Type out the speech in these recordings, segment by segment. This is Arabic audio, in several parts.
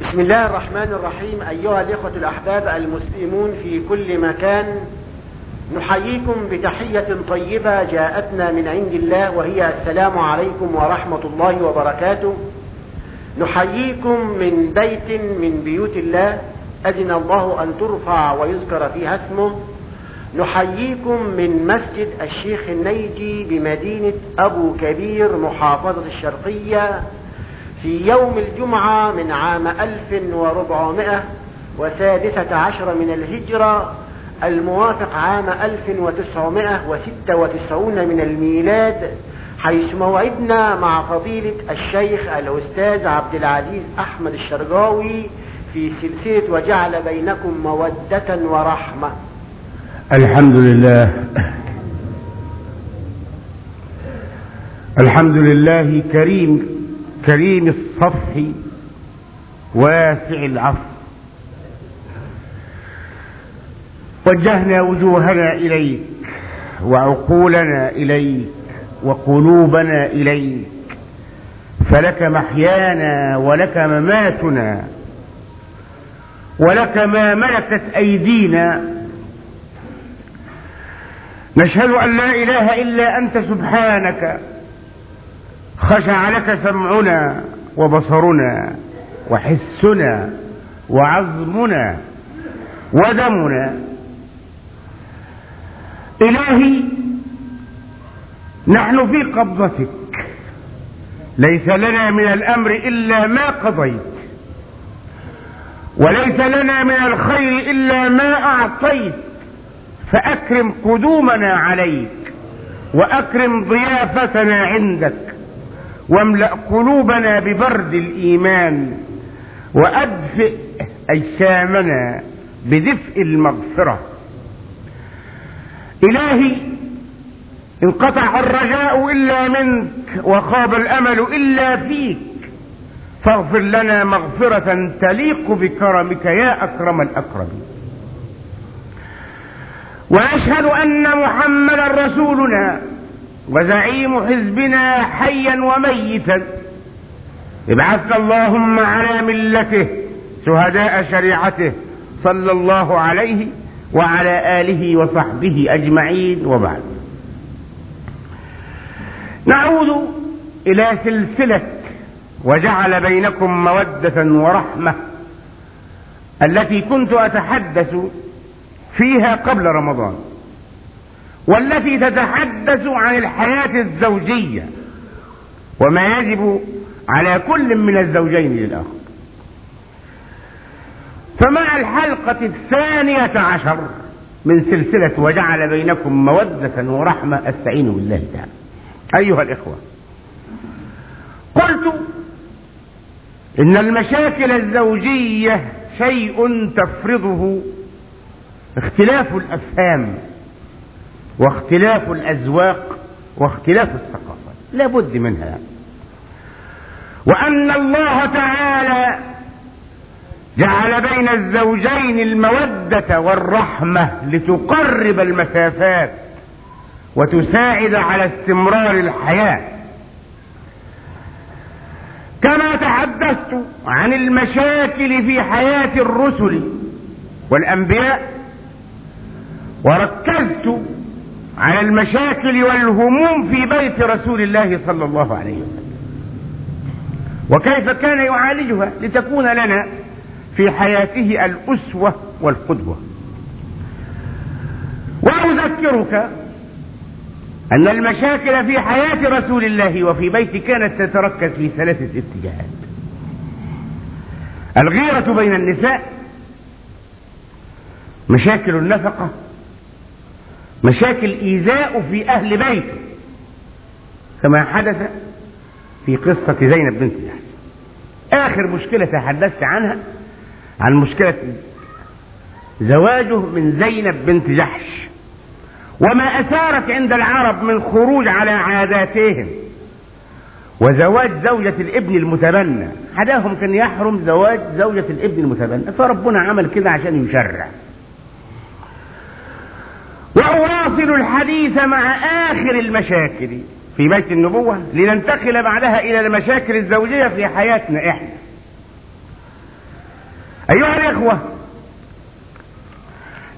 بسم الله الرحمن الرحيم أيها الإخوة الأحباب المسلمون في كل مكان نحييكم بتحية طيبة جاءتنا من عند الله وهي السلام عليكم ورحمة الله وبركاته. نحييكم من بيت من بيوت الله أذن الله أن ترفع ويذكر فيها اسمه. نحييكم من مسجد الشيخ النيجي بمدينة أبو كبير محافظة الشرقية. في يوم الجمعة من عام 1416 عشر من الهجرة الموافق عام 1996 من الميلاد حيث موعدنا مع فضيلة الشيخ الأستاذ عبد العزيز أحمد الشرقاوي في سلسلة وجعل بينكم مودة ورحمة. الحمد لله. الحمد لله كريم كريم الصفح واسع العفو وجهنا وجوهنا إليك وعقولنا إليك وقلوبنا إليك فلك محيانا ولك مماتنا ولك ما ملكت أيدينا. نشهد أن لا إله إلا أنت سبحانك. خشع لك سمعنا وبصرنا وحسنا وعظمنا ودمنا. إلهي نحن في قبضتك. ليس لنا من الأمر إلا ما قضيت. وليس لنا من الخير إلا ما أعطيت. فأكرم قدومنا عليك وأكرم ضيافتنا عندك. واملأ قلوبنا ببرد الإيمان وأدفئ أجسامنا بدفء المغفرة. إلهي انقطع الرجاء إلا منك وخاب الأمل إلا فيك. فاغفر لنا مغفرة تليق بكرمك يا أكرم الأكرمين. ونشهد أن محمدا رسولنا وزعيم حزبنا حيا وميتا. ابعثنا اللهم على ملته شهداء شريعته صلى الله عليه وعلى آله وصحبه أجمعين وبعد. نعود إلى سلسلة وجعل بينكم مودة ورحمة التي كنت أتحدث فيها قبل رمضان. والتي تتحدث عن الحياة الزوجية. وما يجب على كل من الزوجين للآخر. فمع الحلقة الثانية عشر من سلسلة وجعل بينكم مودة ورحمة أستعينوا بالله تعالى. أيها الإخوة قلت إن المشاكل الزوجية شيء تفرضه اختلاف الأفهام واختلاف الأذواق واختلاف الثقافات. لا بد منها. وأن الله تعالى جعل بين الزوجين المودة والرحمة لتقرب المسافات وتساعد على استمرار الحياة. كما تحدثت عن المشاكل في حياة الرسل والأنبياء وركزت على المشاكل والهموم في بيت رسول الله صلى الله عليه وسلم. وكيف كان يعالجها لتكون لنا في حياته الأسوة والقدوة. وأذكرك أن المشاكل في حياة رسول الله وفي بيته كانت تتركز في ثلاثة اتجاهات. الغيرة بين النساء مشاكل النفقة مشاكل إيذاء في أهل بيته. كما حدث في قصة زينب بنت جحش. آخر مشكلة تحدثت عنها عن مشكلة زواجه من زينب بنت جحش. وما أثارت عند العرب من خروج على عاداتهم. وزواج زوجة الابن المتبنى. حداهم كان يحرم زواج زوجة الابن المتبنى. فربنا عمل كده عشان يشرع. وأواصل الحديث مع آخر المشاكل في بيت النبوة لننتقل بعدها إلى المشاكل الزوجية في حياتنا إحنا. أيها الإخوة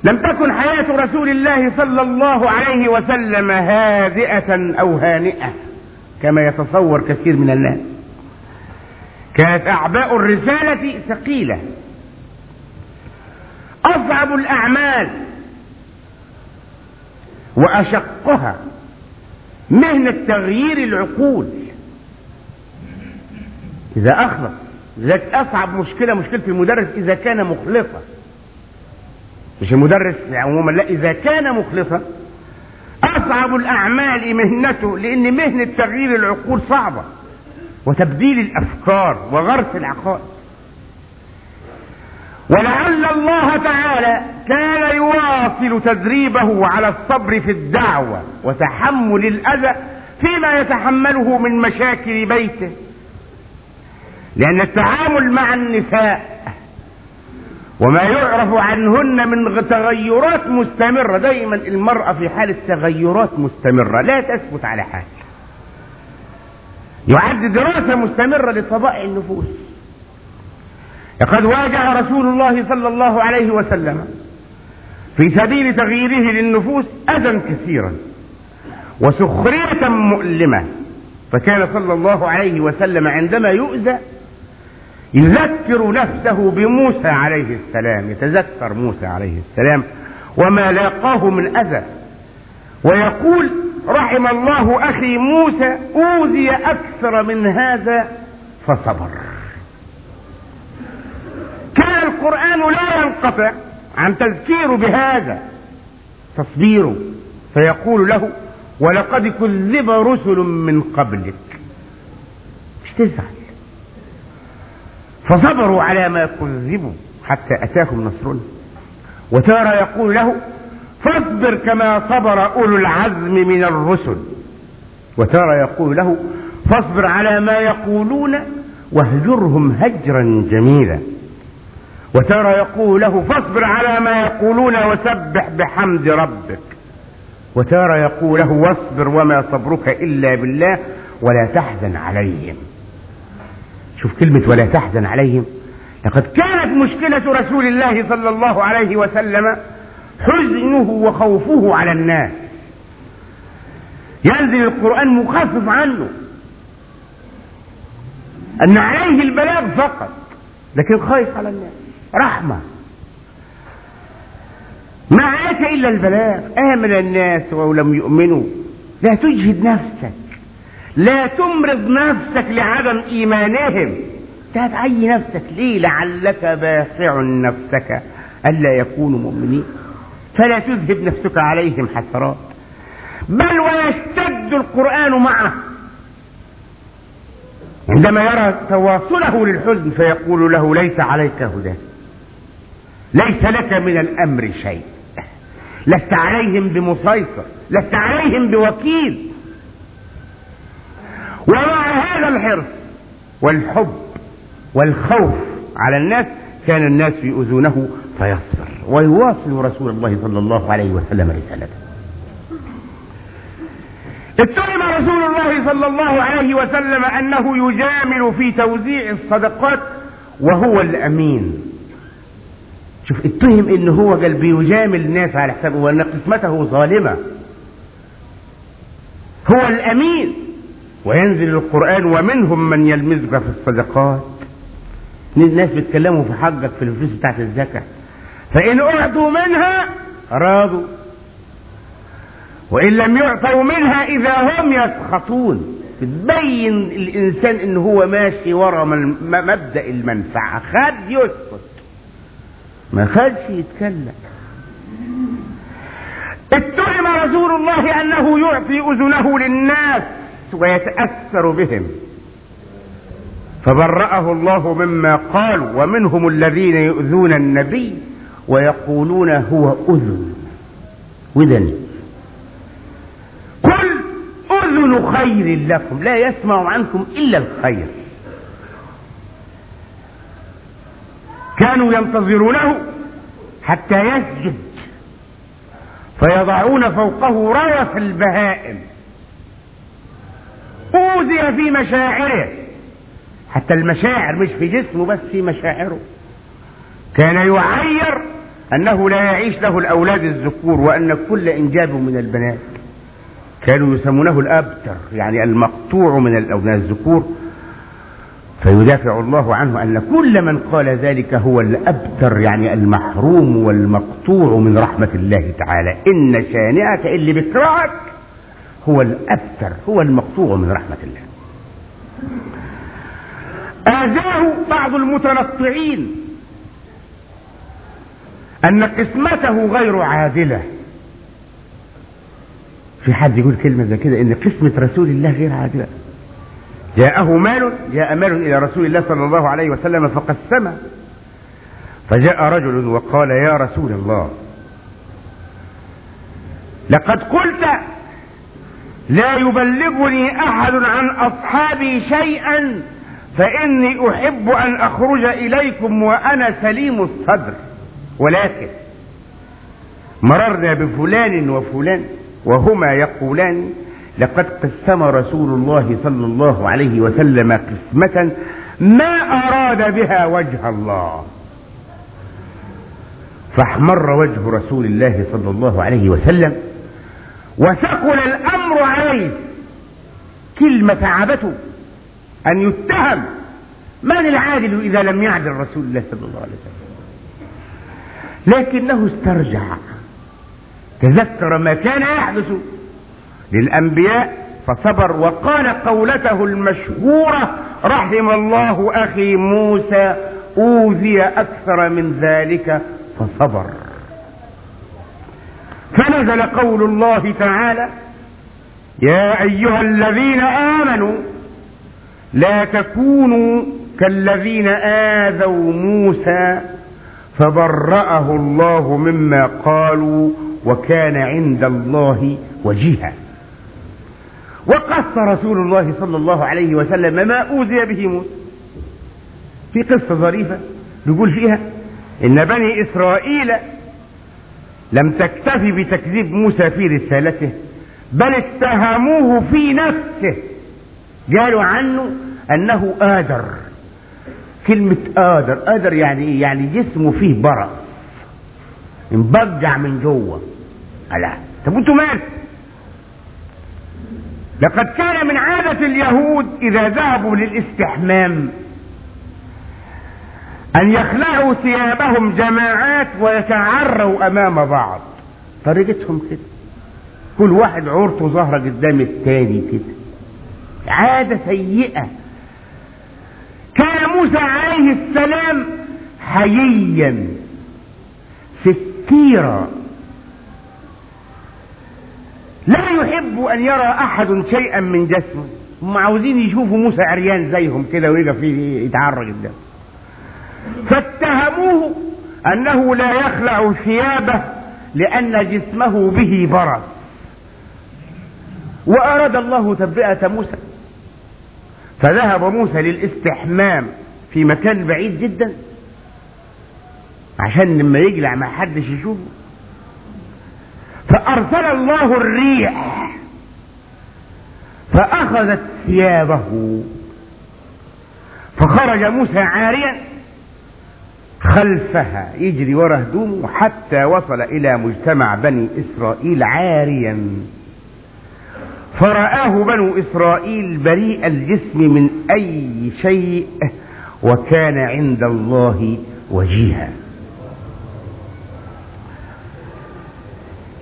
لم تكن حياة رسول الله صلى الله عليه وسلم هادئة أو هانئة كما يتصور كثير من الناس. كانت أعباء الرسالة ثقيلة. أصعب الأعمال وأشقها مهنة تغيير العقول. إذا أخلص لذلك أصعب مشكلة مشكلة المدرس إذا كان مخلصا. مش المدرس عموما لا إذا كان مخلصا. أصعب الأعمال مهنته لأن مهنة تغيير العقول صعبة. وتبديل الأفكار وغرس العقائد. ولعل الله تعالى كان يواصل تدريبه على الصبر في الدعوة وتحمل الأذى فيما يتحمله من مشاكل بيته. لأن التعامل مع النساء وما يعرف عنهن من تغيرات مستمرة. دائما المرأة في حالة تغيرات مستمرة لا تثبت على حال يعد دراسة مستمرة لطبائع النفوس. لقد واجه رسول الله صلى الله عليه وسلم في سبيل تغييره للنفوس أذى كثيرا وسخرية مؤلمة. فكان صلى الله عليه وسلم عندما يؤذى يذكر نفسه بموسى عليه السلام يتذكر موسى عليه السلام وما لاقاه من أذى. ويقول رحم الله أخي موسى أوذي أكثر من هذا فصبر. كان القرآن لا ينقطع عن تذكير بهذا. تصبيره فيقول له ولقد كذب رسل من قبلك. مش تزعل. فصبروا على ما كذبوا حتى أتاهم نصرنا. وتارى يقول له فاصبر كما صبر أولو العزم من الرسل. وتارى يقول له فاصبر على ما يقولون واهجرهم هجرا جميلا. وترى يقول له فاصبر على ما يقولون وسبح بحمد ربك. وترى يقول له واصبر وما صبرك إلا بالله ولا تحزن عليهم. شوف كلمة ولا تحزن عليهم. لقد كانت مشكلة رسول الله صلى الله عليه وسلم حزنه وخوفه على الناس. ينزل القرآن مخفف عنه أن عليه البلاغ فقط لكن خايف على الناس. رحمة. ما عليك إلا البلاغ. آمن الناس ولم يؤمنوا. لا تجهد نفسك. لا تمرض نفسك لعدم إيمانهم. تتعي نفسك. ليه؟ لعلك باخع نفسك. ألا يكونوا مؤمنين. فلا تذهب نفسك عليهم حسرات. بل ويشتد القرآن معه. عندما يرى تواصله للحزن فيقول له ليس عليك هدى. ليس لك من الأمر شيء. لست عليهم بمسيطر لست عليهم بوكيل. ومع هذا الحرص والحب والخوف على الناس كان الناس يؤذونه فيصبر. ويواصل رسول الله صلى الله عليه وسلم رسالته. اتهم رسول الله صلى الله عليه وسلم أنه يجامل في توزيع الصدقات وهو الأمين. شوف اتهم إن هو قال بيجامل الناس على حسابه وان قسمته ظالمة. هو الأمين. وينزل القرآن ومنهم من يلمزك في الصدقات. الناس بيتكلموا في حقك في الفلوس بتاعت الزكاة. فإن أعطوا منها راضوا. وإن لم يعطوا منها إذا هم يسخطون. بتبين الإنسان إن هو ماشي ورا مبدأ المنفعة. خد يسكت ما خدش يتكلم. اتهم رسول الله أنه يعطي أذنه للناس ويتأثر بهم. فبرأه الله مما قالوا ومنهم الذين يؤذون النبي ويقولون هو أذن. وذن قل أذن خير لكم لا يسمع عنكم إلا الخير. كانوا ينتظرونه حتى يسجد فيضعون فوقه روث البهائم. أوذي في مشاعره. حتى المشاعر مش في جسمه بس في مشاعره. كان يعير أنه لا يعيش له الأولاد الذكور وأن كل إنجاب من البنات. كانوا يسمونه الأبتر يعني المقطوع من الأولاد الذكور. فيدافع الله عنه أن كل من قال ذلك هو الأبتر يعني المحروم والمقطوع من رحمة الله تعالى. إن شانئك اللي بيكرهك هو الأبتر هو المقطوع من رحمة الله. آذاه بعض المتنطعين أن قسمته غير عادلة. في حد يقول كلمة زي كده إن قسمة رسول الله غير عادلة. جاءه مال جاء مال إلى رسول الله صلى الله عليه وسلم فقسمه فجاء رجل وقال يا رسول الله لقد قلت لا يبلغني أحد عن أصحابي شيئا فإني أحب أن أخرج إليكم وأنا سليم الصدر. ولكن مررنا بفلان وفلان وهما يقولان لقد قسم رسول الله صلى الله عليه وسلم قسمة ما أراد بها وجه الله. فاحمر وجه رسول الله صلى الله عليه وسلم وثقل الأمر عليه. كلمة تعبته أن يتهم. من العادل إذا لم يعدل رسول الله صلى الله عليه وسلم؟ لكنه استرجع. تذكر ما كان يحدث. للأنبياء فصبر وقال قولته المشهورة رحم الله أخي موسى أوذي أكثر من ذلك فصبر. فنزل قول الله تعالى يا أيها الذين آمنوا لا تكونوا كالذين آذوا موسى فبرأه الله مما قالوا وكان عند الله وجيها. وقص رسول الله صلى الله عليه وسلم ما أوذي به موسى. في قصة ظريفة يقول فيها إن بني إسرائيل لم تكتفي بتكذيب موسى في رسالته بل اتهموه في نفسه. قالوا عنه أنه آدر. كلمة آدر آدر يعني إيه؟ يعني جسمه فيه برص مبجع من جوه. ألا طب أنتوا مال لقد كان من عادة اليهود إذا ذهبوا للاستحمام أن يخلعوا ثيابهم جماعات ويتعروا أمام بعض. طريقتهم كده. كل واحد عورته ظاهرة قدام التاني كده. عادة سيئة. كان موسى عليه السلام حييا ستيرا لا يحب أن يرى أحد شيئا من جسمه. هم عاوزين يشوفوا موسى عريان زيهم كده ويقف يتعرى قدام فاتهموه أنه لا يخلع ثيابه لأن جسمه به برص وأراد الله تبرئه موسى. فذهب موسى للاستحمام في مكان بعيد جدا. عشان لما يقلع ما حدش يشوفه. فأرسل الله الريح فأخذت ثيابه. فخرج موسى عاريا خلفها يجري ورا هدومه حتى وصل إلى مجتمع بني إسرائيل عاريا. فرآه بنو إسرائيل بريء الجسم من أي شيء وكان عند الله وجيها.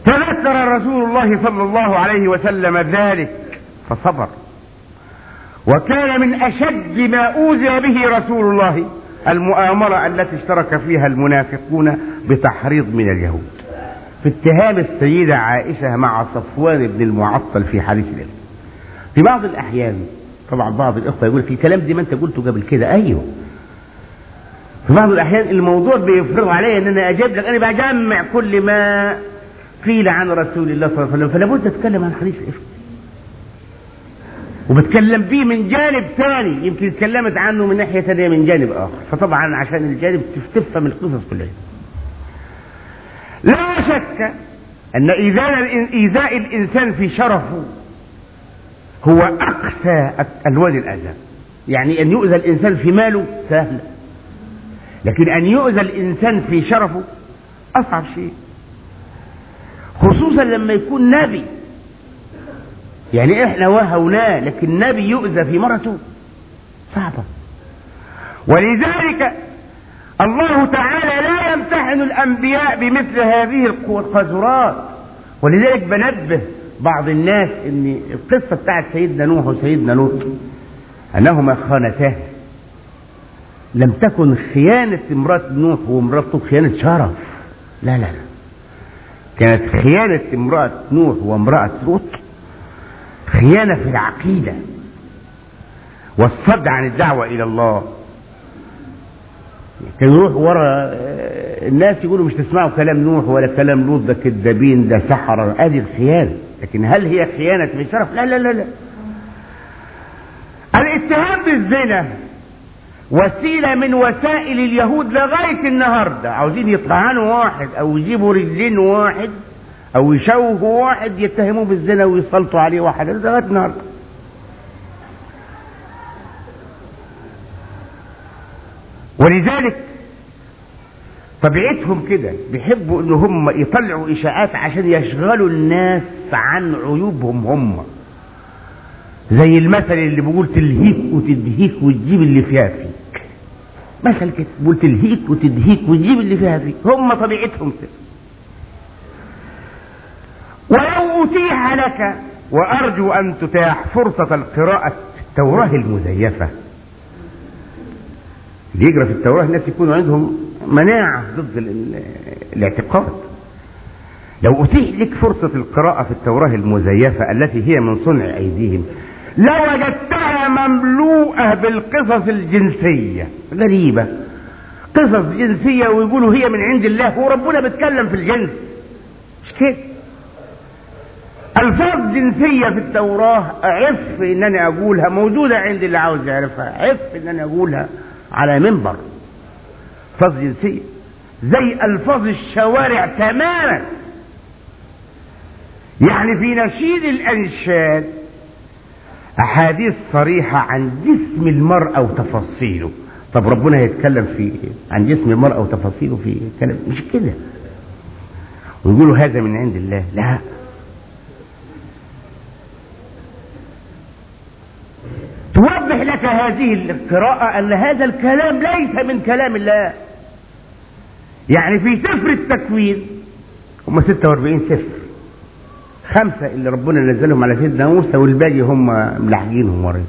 تذكر رسول الله صلى الله عليه وسلم ذلك فصبر. وكان من أشد ما أوذي به رسول الله المؤامرة التي اشترك فيها المنافقون بتحريض من اليهود. في اتهام السيدة عائشة مع صفوان بن المعطل في حديث الإفك في بعض الأحيان طبعا بعض الإخوة يقول في الكلام دي ما أنت قلته قبل كده. أيوه. في بعض الأحيان الموضوع بيفرض علي أن أنا أجيب لك أنا بجمع كل ما قيل عن رسول الله صلى الله عليه وسلم فلا بد أتكلم عن حديث الإفك. وبتكلم بيه من جانب ثاني يمكن اتكلمت عنه من ناحية ثانية من جانب آخر. فطبعا عشان الجانب تفهم القصص كلها. لا شك أن إيذاء الإنسان في شرفه هو أقسى ألوان الأذى. يعني أن يؤذى الإنسان في ماله سهل لكن أن يؤذى الإنسان في شرفه أصعب شيء. خصوصا لما يكون نبي. يعني إحنا وهوناه لكن نبي يؤذى في مرته. صعبة. ولذلك الله تعالى لا يمتحن الأنبياء بمثل هذه القذرات. ولذلك بنبه بعض الناس إن القصة بتاعت سيدنا نوح وسيدنا لوط أنهما خانتاه. لم تكن خيانة امرأة نوح وامرأته خيانة شرف. لا لا لا. كانت خيانة امرأة نوح وامرأة لوط خيانة في العقيدة والصد عن الدعوة إلى الله. كان يروح ورا الناس يقولوا مش تسمعوا كلام نوح ولا كلام لوط ده كذابين ده سحرة. ادي الخيانة. لكن هل هي خيانة في شرف؟ لا لا لا لا. الاتهام بالزنا. وسيلة من وسائل اليهود لغاية النهاردة. عاوزين يطعنوا واحد أو يجيبوا رجلين واحد أو يشوهوا واحد يتهموه بالزنا ويسلطوا عليه واحد. لغاية النهاردة. ولذلك طبيعتهم كده. بيحبوا إن هم يطلعوا إشاعات عشان يشغلوا الناس عن عيوبهم هم. زي المثل اللي بيقول تلهيك وتدهيك وتجيب اللي فيها فيك مثل كده بيقول تلهيك وتدهيك وتجيب اللي فيها فيك هم طبيعتهم كده ولو أتيح لك وأرجو أن تتاح فرصة القراءة التوراة المزيفة. اللي يقرأ في التوراة الناس يكونوا عندهم مناعة ضد ال- الاعتقاد. لو أتيح لك فرصة القراءة في التوراة المزيفة التي هي من صنع أيديهم لوجدتها مملوءة بالقصص الجنسية. غريبة. قصص جنسية ويقولوا هي من عند الله وربنا بيتكلم في الجنس. مش كده؟ ألفاظ جنسية في التوراة أعف إن أنا أقولها موجودة عند اللي عاوز يعرفها. أعف إن أنا أقولها على منبر. ألفاظ جنسية. زي ألفاظ الشوارع تماما. يعني في نشيد الأنشاد أحاديث صريحة عن جسم المرأة وتفاصيله طب ربنا هيتكلم في عن جسم المرأة وتفاصيله في كلام مش كده. ويقولوا هذا من عند الله. لا. توضح لك هذه القراءة أن هذا الكلام ليس من كلام الله. يعني في سفر التكوين هم 46 سفر. خمسة اللي ربنا نزلهم على سيدنا موسى والباقي هم ملحقينهم ورا.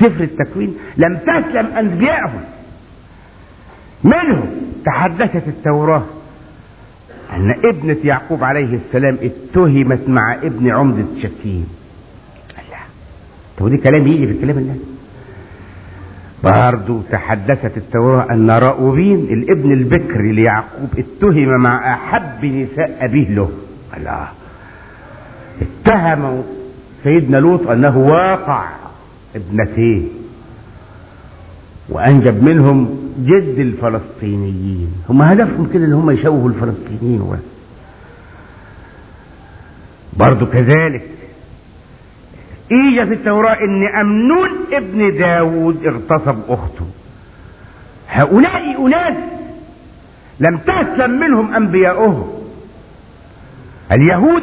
سفر التكوين لم تسلم أنبيائهم. منهم تحدثت التوراة أن ابنة يعقوب عليه السلام اتهمت مع ابن عمدة شكيم. الله طب دي كلام يجي في الكلام الله برضو تحدثت التوراة أن راؤوبين الابن البكر ليعقوب اتهم مع أحب نساء أبيه له. الله اتهموا سيدنا لوط أنه واقع ابنتيه وأنجب منهم جد الفلسطينيين. هم هدفهم كده إن هم يشوهوا الفلسطينيين و... برضو كذلك إيجا في التوراة إن أمنون ابن داود اغتصب أخته. هؤلاء أناس لم تسلم منهم أنبياؤهم. اليهود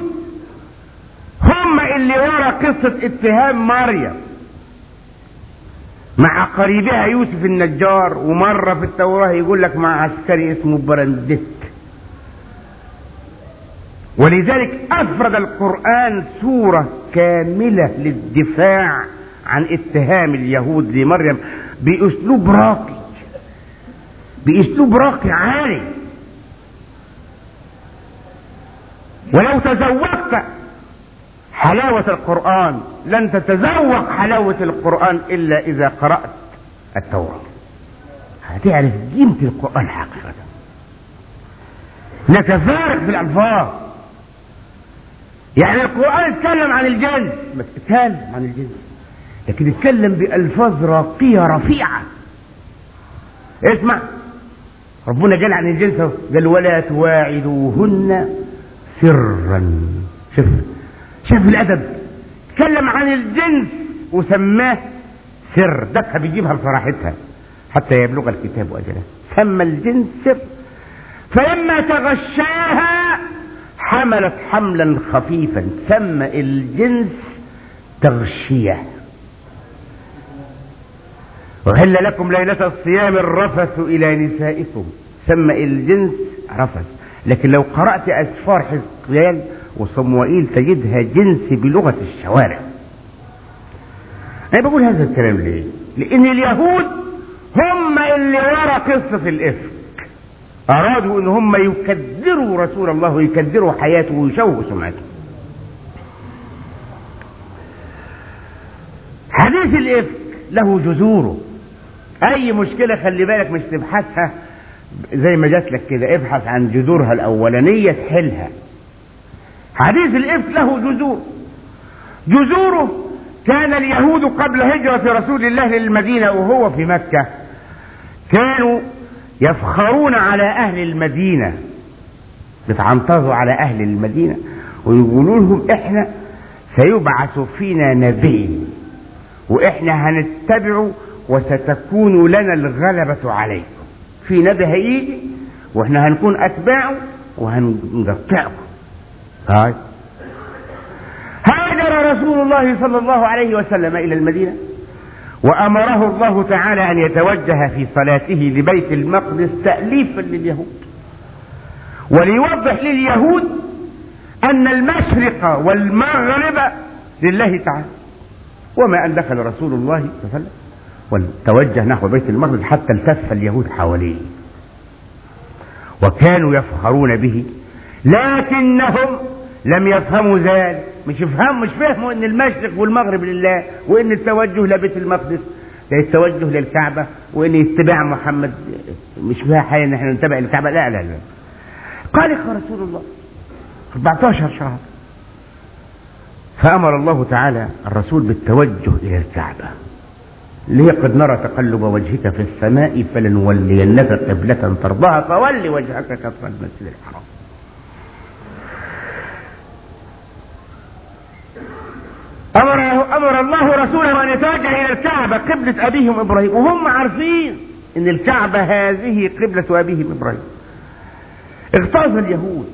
هم اللي ورا قصة اتهام مريم مع قريبها يوسف النجار ومرة في التوراة يقول لك مع عسكري اسمه برندت ولذلك أفرد القرآن سورة كاملة للدفاع عن اتهام اليهود لمريم بأسلوب راقي بأسلوب راقي عالي. ولو تذوقت حلاوة القرآن. لن تتذوق حلاوة القرآن إلا إذا قرأت التوراة. هتعرف قيمة القرآن حقيقة. نتفارق في الألفاظ يعني القرآن اتكلم عن الجنس ما اتكلم عن الجنس لكن اتكلم بألفاظ راقية رفيعة. اسمع. ربنا قال عن الجنس أهو، قال ولا تواعدوهن سرا. شوف. شوف الأدب اتكلم عن الجنس وسماه سر دكها بيجيبها لصراحتها حتى يبلغ الكتاب أجله. سمى الجنس سر. فلما تغشاها حملت حملا خفيفا سمى الجنس تغشية. وهل لكم ليلة الصيام الرفث إلى نسائكم. سمى الجنس رفث. لكن لو قرأت أسفار حزقيال وصموئيل تجدها جنس بلغة الشوارع. أنا بقول هذا الكلام ليه؟ لأن اليهود هم اللي ورا قصة الإفك. أرادوا إن هم يكدروا رسول الله ويكدروا حياته ويشوهوا سمعته. حديث الإفك له جذوره. أي مشكلة خلي بالك مش تبحثها؟ زي ما جات لك كده ابحث عن جذورها الأولانية تحلها. حديث الإفك له جذور. جذوره كان اليهود قبل هجرة رسول الله للمدينة وهو في مكة. كانوا يفخرون على أهل المدينة. بتعنطزوا على أهل المدينة. ويقولوا لهم إحنا سيبعث فينا نبي. وإحنا هنتبعه وستكون لنا الغلبة عليكم. في نبي هيجي وإحنا هنكون أتباعه وهنقطعكم. طيب هاجر رسول الله صلى الله عليه وسلم إلى المدينة وأمره الله تعالى أن يتوجه في صلاته لبيت المقدس تأليفا لليهود. وليوضح لليهود أن المشرق والمغرب لله تعالى وما أن دخل رسول الله صلى الله عليه وسلم وتوجه نحو بيت المقدس حتى التف اليهود حواليه. وكانوا يفخرون به لكنهم لم يفهموا ذلك. مش يفهم مش فهموا إن المشرق والمغرب لله وإن التوجه لبيت المقدس ده التوجه للكعبه وإن اتباع محمد. مش فيها حاجة إن إحنا نتبع الكعبة. لا لا لا. قال رسول الله 14 شهر فأمر الله تعالى الرسول بالتوجه إلى الكعبة ليه قد نرى تقلب وجهك في السماء فلنولينك قبلة ترضاها فول وجهك كفر المسجد الحرام. أمر, أمر الله رسوله أن يتوجه إلى الكعبة قبلة أبيهم إبراهيم. وهم عارفين أن الكعبة هذه قبلة أبيهم إبراهيم. اغتاظ اليهود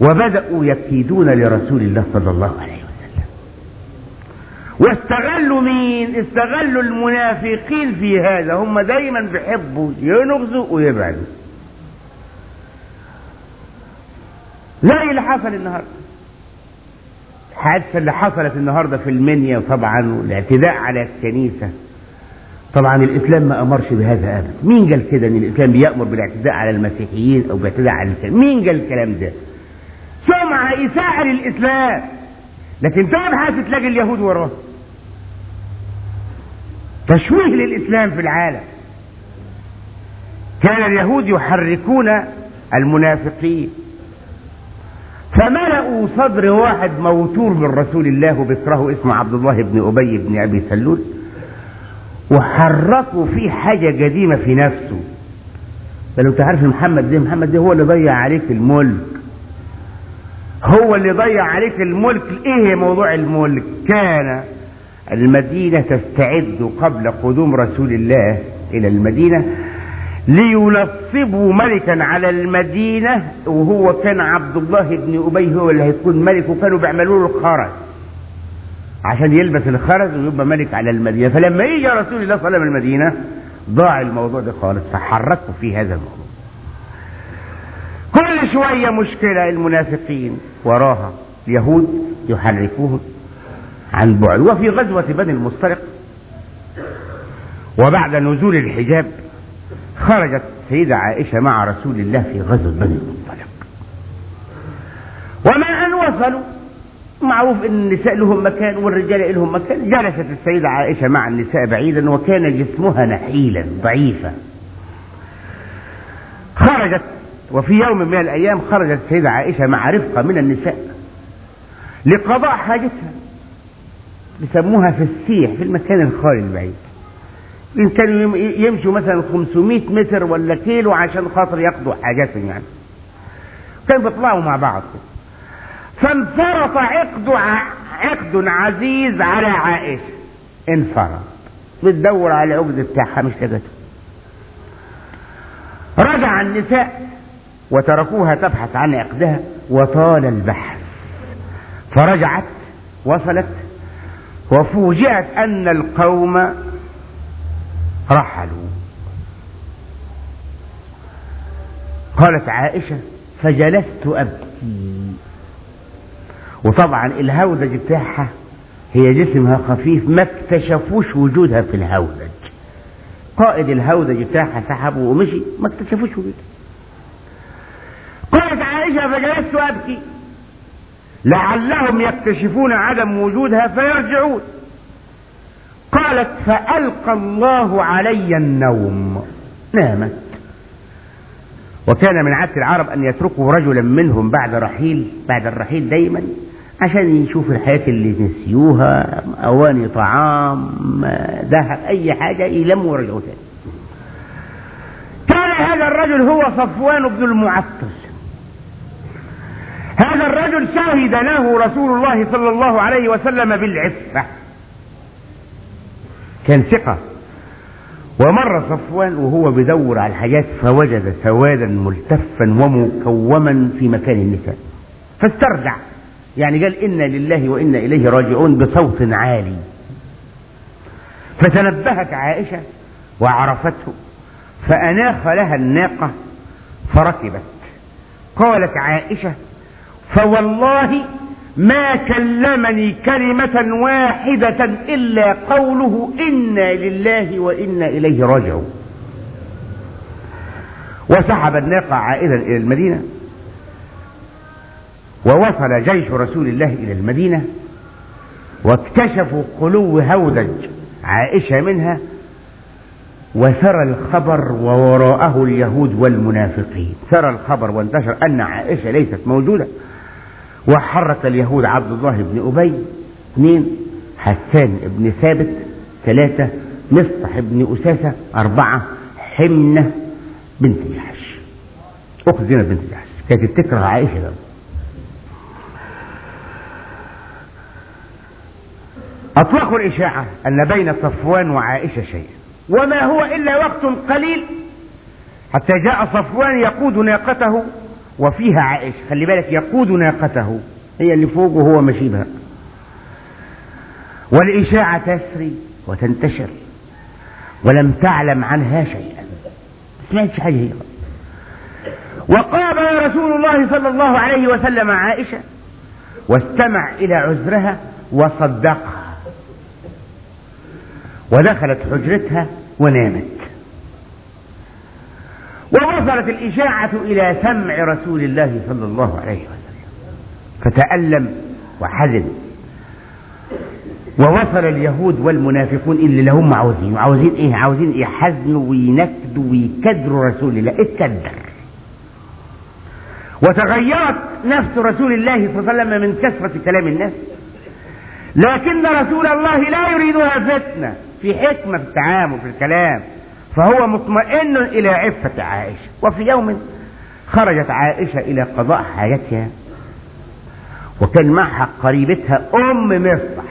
وبدأوا يكيدون لرسول الله صلى الله عليه وسلم. واستغلوا مين؟ استغلوا المنافقين في هذا. هم دايما بيحبوا ينغزوا ويبعدوا. زي اللي حصل النهارده. الحادثة اللي حصلت النهاردة في المنيا طبعا والاعتداء على الكنيسة. طبعا الإسلام ما أمرش بهذا أبدا. مين قال كده إن الإسلام بيأمر بالاعتداء على المسيحيين أو بالاعتداء على الكنيسة مين قال الكلام ده؟ سمعة إساءة للإسلام. لكن تبحث تلاقي اليهود وراه. تشويه للإسلام في العالم. كان اليهود يحركون المنافقين. فملأوا صدر واحد موتور من رسول الله وبكره اسمه عبد الله بن أبي بن أبي سلول وحركوا فيه حاجة قديمة في نفسه. لو تعرف محمد ده محمد ده هو اللي ضيع عليك الملك. هو اللي ضيع عليك الملك. إيه موضوع الملك؟ كان المدينة تستعد قبل قدوم رسول الله إلى المدينة. لينصبوا ملكا على المدينة وهو كان عبد الله بن أبي هو اللي هيكون ملك وكانوا بيعملوا له الخرز عشان يلبس الخرز ويبقى ملك على المدينة. فلما يجي رسول الله صلى الله المدينة ضاع الموضوع ده خالص فحركوا في هذا الموضوع. كل شوية مشكلة المنافقين وراها. اليهود يحركوهم عن بعد. وفي غزوة بني المصطلق وبعد نزول الحجاب خرجت سيدة عائشة مع رسول الله في غزوة بني المصطلق وما أن وصلوا. معروف إن النساء لهم مكان والرجال لهم مكان. جلست السيدة عائشة مع النساء بعيدا وكان جسمها نحيلا ضعيفا. خرجت. وفي يوم من الأيام خرجت السيدة عائشة مع رفقة من النساء لقضاء حاجتها. بيسموها في السيح في المكان الخالي البعيد. إن كانوا يمشوا مثلا 500 متر ولا كيلو عشان خاطر يقضوا حاجاتهم يعني كانوا بيطلعوا مع بعض. فانفرط عقد عقد عزيز على عائشة انفرط. بتدور على العقد بتاعها مش لقته رجع النساء وتركوها تبحث عن عقدها وطال البحث. فرجعت وصلت وفوجئت أن القوم رحلوا. قالت عائشة فجلست أبكي. وطبعا الهودج بتاعها هي جسمها خفيف ما اكتشفوش وجودها في الهودج قائد الهودج بتاعها سحبه ومشي ما اكتشفوش وجودها. قالت عائشة فجلست أبكي. لعلهم يكتشفون عدم وجودها فيرجعون. قالت فألقى الله علي النوم. نامت. وكان من عادة العرب أن يتركوا رجلا منهم بعد رحيل بعد الرحيل دايما عشان يشوف الحياة اللي نسيوها أواني طعام ذهب أي حاجة يلموا ويرجعوا تاني. كان هذا الرجل هو صفوان بن المعطل. هذا الرجل شهد له رسول الله صلى الله عليه وسلم بالعفة. كان ثقة. ومر صفوان وهو بدور على الحاجات فوجد سوادا ملتفا ومكوما في مكان النساء. فاسترجع. يعني قال إنا لله وإنا إليه راجعون بصوت عالي. فتنبهت عائشة وعرفته فأناخ لها الناقة فركبت. قالت عائشة فوالله ما كلمني كلمة واحدة إلا قوله إنا لله وإنا إليه راجعون. وسحب الناقة عائدا إلى المدينة. ووصل جيش رسول الله إلى المدينة. واكتشفوا خلو هودج عائشة منها. وسرى الخبر ووراءه اليهود والمنافقين. سرى الخبر وانتشر أن عائشة ليست موجودة. وحرك اليهود عبد الله بن أبي. اثنين حسان بن ثابت ثلاثة. مصطح بن أساسة أربعة. حمنة بنت جحش. أخت زينب بنت جحش. كانت تكره عائشة ده. أطلقوا الإشاعة أن بين صفوان وعائشة شيء وما هو إلا وقت قليل حتى جاء صفوان يقود ناقته وفيها عائشة. خلي بالك يقود ناقته. هي اللي فوق وهو ماشي بها. والإشاعة تسري وتنتشر ولم تعلم عنها شيئا. ما سمعتش حاجة هي. وقابل رسول الله صلى الله عليه وسلم عائشة واستمع إلى عذرها وصدقها. ودخلت حجرتها ونامت. ووصلت الإشاعة إلى سمع رسول الله صلى الله عليه وسلم. فتألم وحزن. ووصل اليهود والمنافقون اللي لهم عاوزين عاوزين إيه؟ عاوزين يحزنوا وينكدوا ويكدروا رسول الله. اتكدر. وتغيرت نفس رسول الله صلى الله عليه وسلم من كثرة كلام الناس. لكن رسول الله لا يريدها فتنة. في حكمة في التعامل في الكلام. فهو مطمئن إلى عفة عائشة. وفي يوم خرجت عائشة إلى قضاء حاجتها وكان معها قريبتها أم مصطح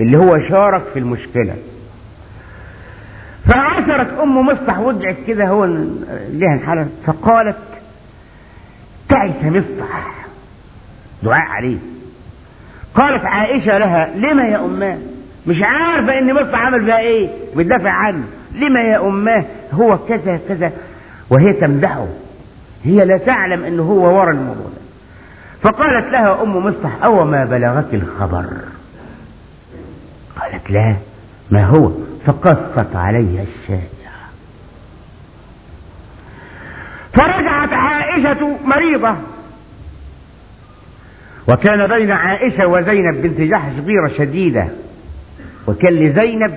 اللي هو شارك في المشكلة. فعثرت أم مصطح وضعت كده هو لها انحرف فقالت تعس مصطح دعاء عليه قالت عائشة لها لما يا أماه مش عارفة ان مصطح عمل فيها إيه؟ بتدافع عنه لما يا أماه هو كذا كذا. وهي تمدحه. هي لا تعلم إنه هو ورا الموضوع. فقالت لها أم مصطح أو ما بلغك الخبر؟ قالت لا ما هو؟ فقصت عليها الشائع فرجعت عائشة مريضة. وكان بين عائشة وزينب بنت جحش غيرة شديدة. وكان لزينب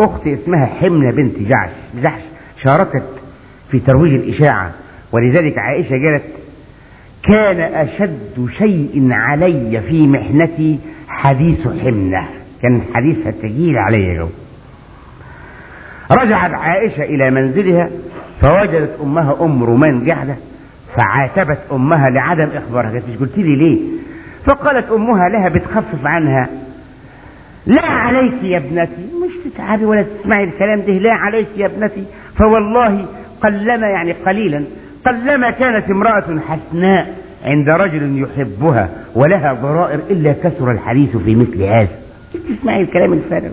أخت اسمها حمنة بنت جحش جحش شاركت في ترويج الإشاعة ولذلك عائشة قالت كان أشد شيء علي في محنتي حديث حمنة كان حديثها تقيل علي جو. رجعت عائشة إلى منزلها فوجدت أمها أم رومان قاعدة فعاتبت أمها لعدم إخبارها. قالت مش قلت لي ليه؟ فقالت أمها لها بتخفف عنها. لا عليك يا ابنتي. مش تتعبي ولا تسمعي الكلام ده. لا عليك يا ابنتي. فوالله قلما يعني قليلا قلما كانت امرأة حسناء عند رجل يحبها ولها ضرائر إلا كثر الحديث في مثل هذا. تسمعي الكلام الفارغ؟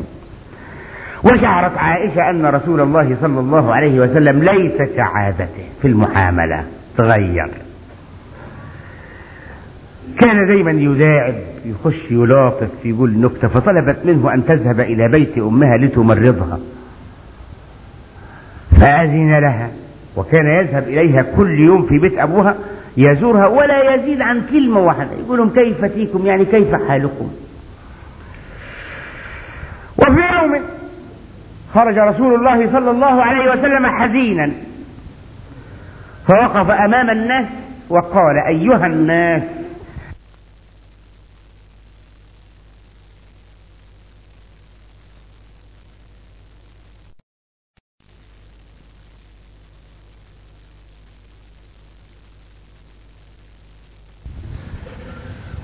وشعرت عائشة أن رسول الله صلى الله عليه وسلم ليس كعادته في المعاملة تغير كان دايما يداعب يخش يلاطف يقول نكتة فطلبت منه أن تذهب إلى بيت أمها لتمرضها. فأذن لها وكان يذهب إليها كل يوم في بيت أبوها يزورها ولا يزيد عن كلمة واحدة. يقول لهم كيف فيكم؟ يعني كيف حالكم؟ وفي يوم خرج رسول الله صلى الله عليه وسلم حزينا فوقف أمام الناس وقال أيها الناس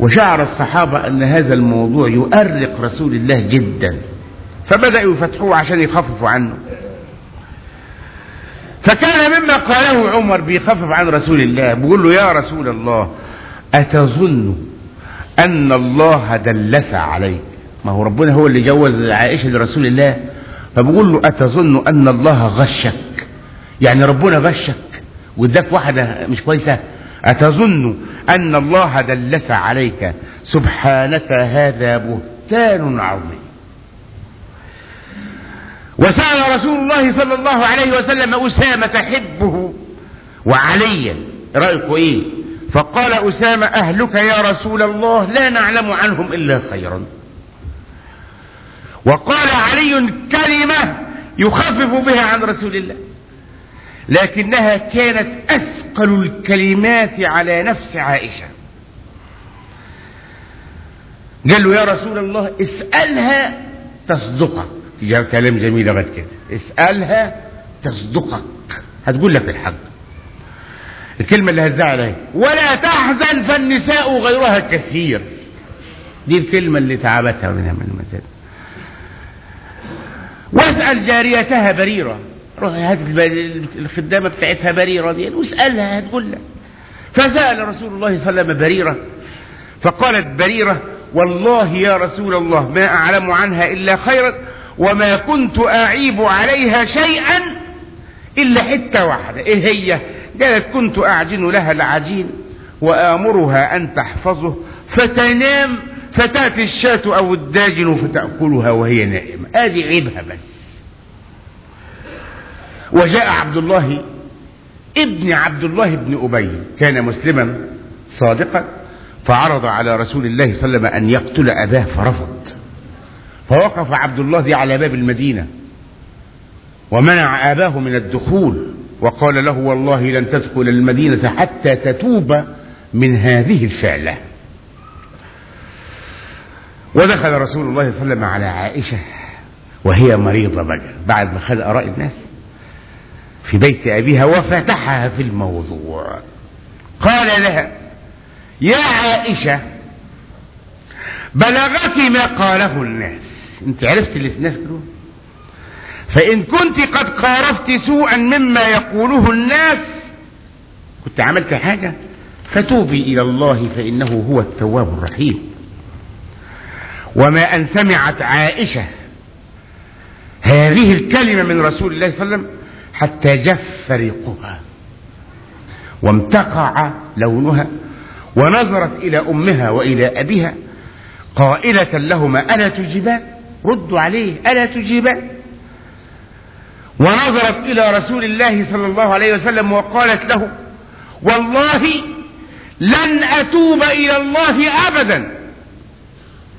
وشعر الصحابة أن هذا الموضوع يؤرق رسول الله جدا. فبدأوا يفتحوه عشان يخففوا عنه. فكان مما قاله عمر بيخفف عن رسول الله بيقول له يا رسول الله أتظن أن الله دلس عليك؟ ما هو ربنا هو اللي جوز عائشة لرسول الله. فبقول له أتظن أن الله غشك؟ يعني ربنا غشك وإداك واحدة مش كويسة؟ أتظن أن الله دلس عليك سبحانك هذا بهتان عظيم. وسأل رسول الله صلى الله عليه وسلم أسامة حبه وعليا رأيك إيه فقال أسامة أهلك يا رسول الله لا نعلم عنهم إلا خيرا. وقال علي كلمة يخفف بها عن رسول الله. لكنها كانت أثقل الكلمات على نفس عائشة. قال له يا رسول الله اسألها تصدقك. كلام جميل لغايه كده. اسألها تصدقك. هتقول لك الحق. الكلمة اللي هتزعل اهي ولا تحزن فالنساء غيرها كثير. دي الكلمة اللي تعبتها منها من المزاد واسأل جاريتها بريرة. روح هات الخدامة بتاعتها بريرة دي. واسألها هتقول لك فسأل رسول الله صلى الله عليه وسلم بريرة. فقالت بريرة والله يا رسول الله ما أعلم عنها إلا خيرا وما كنت أعيب عليها شيئا إلا حتة واحدة. إيه هي؟ قالت كنت أعجن لها العجين وآمرها أن تحفظه فتنام فتأتي الشاة أو الداجن فتأكلها وهي نائمة. هذه عيبها بس. وجاء عبد الله ابن عبد الله بن أبي كان مسلما صادقا فعرض على رسول الله صلى الله عليه وسلم أن يقتل أباه فرفض. فوقف عبد الله على باب المدينة ومنع أباه من الدخول وقال له والله لن تدخل المدينة حتى تتوب من هذه الفعلة. ودخل رسول الله صلى الله عليه وسلم على عائشة وهي مريضة بعد ما خد آراء الناس. في بيت أبيها وفتحها في الموضوع. قال لها يا عائشة بلغك ما قاله الناس. انت عرفت اللي الناس قالوه؟ فإن كنت قد قارفت سوءا مما يقوله الناس كنت عملت حاجة فتوبي إلى الله فإنه هو التواب الرحيم. وما أن سمعت عائشة هذه الكلمة من رسول الله صلى الله عليه وسلم حتى جف ريقها. وامتقع لونها ونظرت إلى أمها وإلى أبيها قائلة لهما ألا تجيبان؟ ردوا عليه ألا تجيبان؟ ونظرت إلى رسول الله صلى الله عليه وسلم وقالت له والله لن أتوب إلى الله أبدا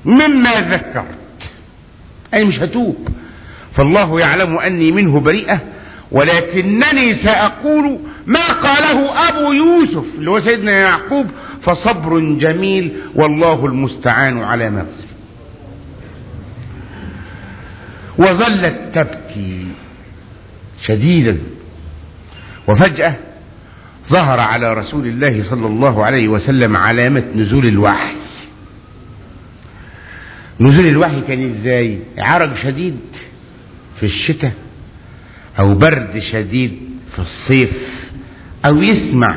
مما ذكرت. أي مش هتوب. فالله يعلم أني منه بريئة ولكنني سأقول ما قاله أبو يوسف اللي هو سيدنا يعقوب فصبر جميل والله المستعان على ما وظلت تبكي شديدا وفجأة ظهر على رسول الله صلى الله عليه وسلم علامة نزول الوحي. نزول الوحي كان إزاي؟ عرق شديد في الشتاء. أو برد شديد في الصيف أو يسمع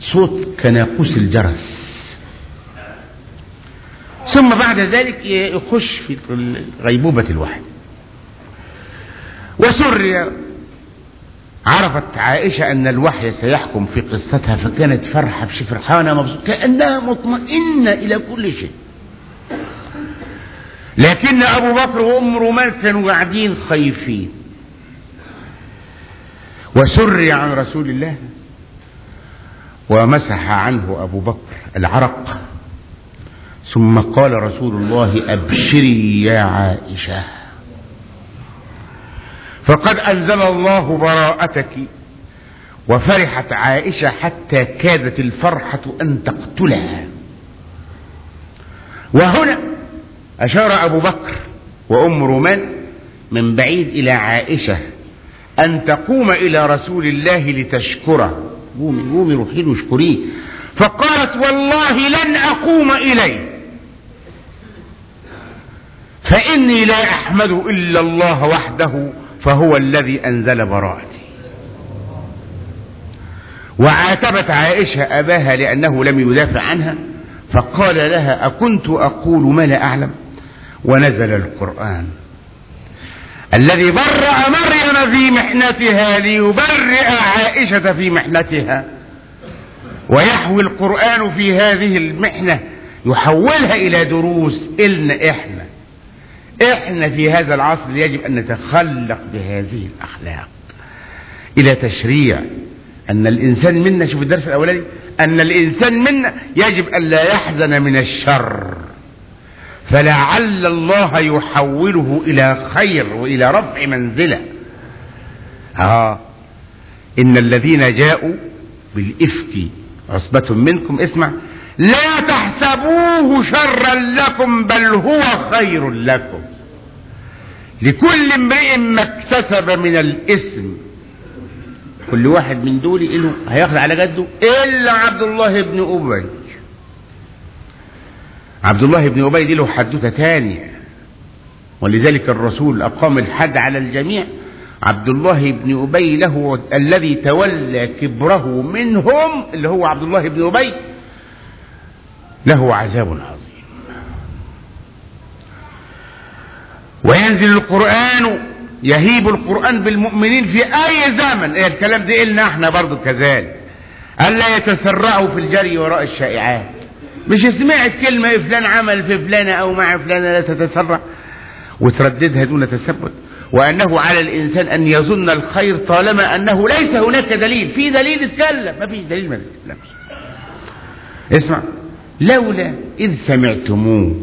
صوت كناقوس الجرس. ثم بعد ذلك يخش في غيبوبة الوحي وسري عرفت عائشة أن الوحي سيحكم في قصتها فكانت فرحة بشي فرحانة مبسوطة كأنها مطمئنة إلى كل شيء. لكن أبو بكر وأم رومان كانوا قاعدين خايفين. وسري عن رسول الله ومسح عنه أبو بكر العرق. ثم قال رسول الله أبشري يا عائشة. فقد أنزل الله براءتك وفرحت عائشة حتى كادت الفرحة أن تقتلها. وهنا أشار أبو بكر وأم رومان من بعيد إلى عائشة أن تقوم إلى رسول الله لتشكره. قومي قومي روحي له اشكريه فقالت والله لن أقوم إليه. فإني لا أحمد إلا الله وحده فهو الذي أنزل براءتي. وعاتبت عائشة أباها لأنه لم يدافع عنها فقال لها أكنت أقول ما لا أعلم؟ ونزل القرآن. الذي برأ مريم في محنتها ليبرئ عائشة في محنتها. ويحوي القرآن في هذه المحنة يحولها إلى دروس. إلنا إحنا إحنا في هذا العصر يجب أن نتخلق بهذه الأخلاق. إلى تشريع. أن الإنسان منا شوف الدرس الأولاني أن الإنسان منا يجب أن لا يحزن من الشر. فلعل الله يحوله إلى خير وإلى رفع منزلة. آه إن الذين جاءوا بالإفك عصبة منكم اسمع لا تحسبوه شرا لكم بل هو خير لكم. لكل امرئ ما اكتسب من الاسم كل واحد من دول له هياخد على جده إلا عبد الله بن أبي. عبد الله بن دي له حدوته تانية ولذلك الرسول أقام الحد على الجميع. عبد الله بن أبي له الذي تولى كبره منهم اللي هو عبد الله بن أبي له عذاب عظيم. وينزل القرآن يهيب القرآن بالمؤمنين في أي زمن. إيه الكلام ده؟ إلنا إحنا برضو كذلك؟ ألا يتسرعوا في الجري وراء الشائعات. مش سمعت كلمة فلان عمل في فلانة أو مع فلانة لا تتسرع. وترددها دون تثبت. وأنه على الإنسان أن يظن الخير طالما أنه ليس هناك دليل. في دليل اتكلم. ما فيش دليل ما تتكلمش اسمع. لولا إذ سمعتموه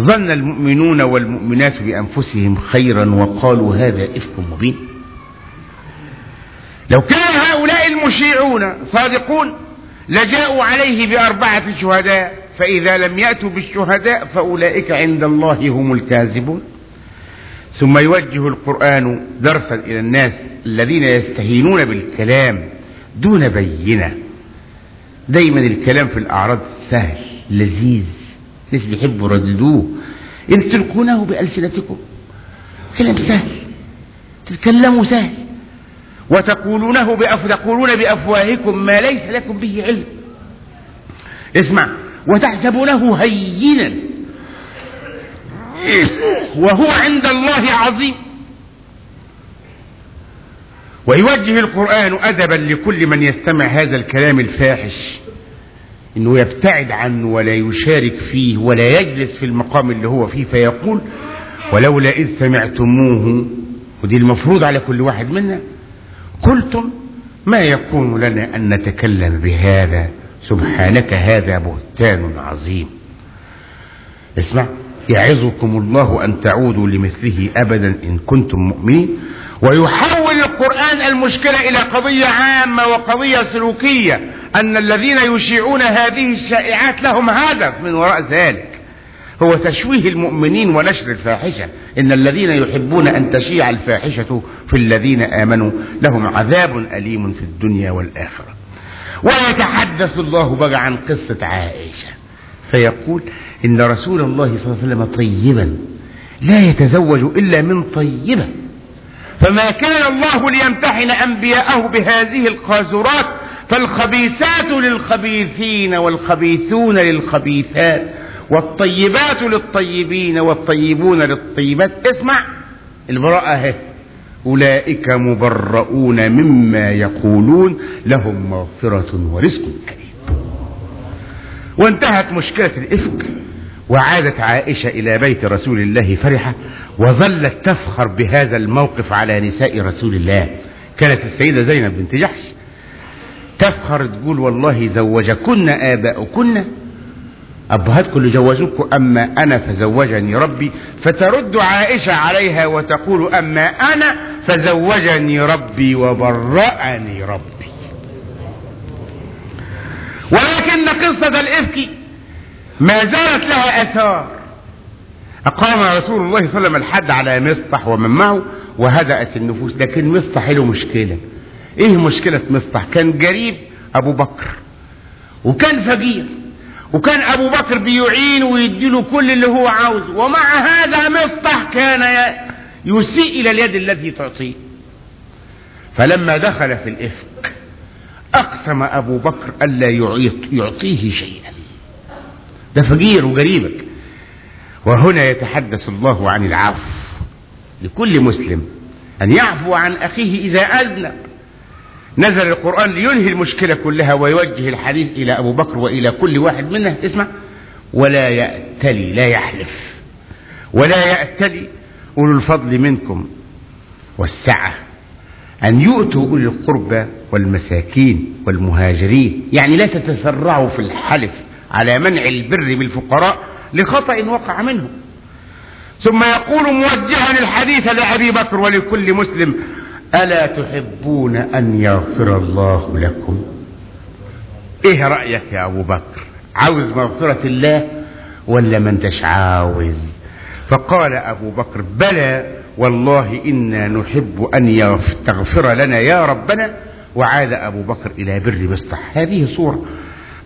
ظن المؤمنون والمؤمنات بأنفسهم خيرا وقالوا هذا إفك مبين. لو كان هؤلاء المشيعون صادقون لجاءوا عليه بأربعة شهداء فإذا لم يأتوا بالشهداء فأولئك عند الله هم الكاذبون. ثم يوجه القرآن درسا إلى الناس الذين يستهينون بالكلام دون بينة. دايما الكلام في الأعراض سهل لذيذ. ناس بيحبوا يرددوه. إن تلقونه بألسنتكم كلام سهل. تتكلموا سهل. وتقولونه بأف... تقولون بأفواهكم ما ليس لكم به علم. اسمع وتحسبونه هينا. وهو عند الله عظيم. ويوجه القرآن أدبا لكل من يستمع هذا الكلام الفاحش. إنه يبتعد عنه ولا يشارك فيه ولا يجلس في المقام اللي هو فيه فيقول ولولا إذ سمعتموه. ودي المفروض على كل واحد منا. قلتم ما يكون لنا أن نتكلم بهذا؟ سبحانك هذا بهتان عظيم. اسمع يعظكم الله أن تعودوا لمثله أبدا إن كنتم مؤمنين ويحول القرآن المشكلة إلى قضية عامة وقضية سلوكية أن الذين يشيعون هذه الشائعات لهم هدف من وراء ذلك. هو تشويه المؤمنين ونشر الفاحشة. إن الذين يحبون أن تشيع الفاحشة في الذين آمنوا لهم عذاب أليم في الدنيا والآخرة. ويتحدث الله بقى عن قصة عائشة. فيقول إن رسول الله صلى الله عليه وسلم طيبا لا يتزوج إلا من طيبة. فما كان الله ليمتحن أنبياءه بهذه القاذورات فالخبيثات للخبيثين والخبيثون للخبيثات. والطيبات للطيبين والطيبون للطيبات. اسمع البراءة اهي. أولئك مبرؤون مما يقولون لهم مغفرة ورزق كريم. وانتهت مشكلة الإفك وعادت عائشة إلى بيت رسول الله فرحة وظلت تفخر بهذا الموقف على نساء رسول الله. كانت السيدة زينب بنت جحش تفخر تقول والله زوجكن آباؤكن أبهاتكم اللي جوزوكم أما أنا فزوجني ربي فترد عائشة عليها وتقول أما أنا فزوجني ربي وبرأني ربي. ولكن قصة الإفك ما زالت لها أثار. أقام رسول الله صلى الله عليه وسلم الحد على مصطح ومن معه وهدأت النفوس لكن مصطح له مشكلة. إيه مشكلة مصطح؟ كان قريب أبو بكر وكان فقير. وكان أبو بكر بيعين ويديله كل اللي هو عاوزه. ومع هذا مصطح كان يسيء إلى اليد التي تعطيه. فلما دخل في الإفك أقسم أبو بكر ألا يعطيه شيئا. ده فقير وقريبك. وهنا يتحدث الله عن العفو لكل مسلم أن يعفو عن أخيه إذا أذنب. نزل القرآن لينهي المشكلة كلها ويوجه الحديث إلى أبو بكر وإلى كل واحد منا اسمع. ولا يأتلي لا يحلف. ولا يأتلي أولو الفضل منكم والسعة أن يؤتوا أولي القربى والمساكين والمهاجرين. يعني لا تتسرعوا في الحلف على منع البر بالفقراء لخطأ وقع منه. ثم يقول موجها الحديث لأبي بكر ولكل مسلم ألا تحبون أن يغفر الله لكم؟ إيه رأيك يا أبو بكر؟ عاوز مغفرة الله ولا ما أنتش عاوز؟ فقال أبو بكر بلى والله إنا نحب أن تغفر لنا يا ربنا. وعاد أبو بكر إلى بر مصطح هذه صورة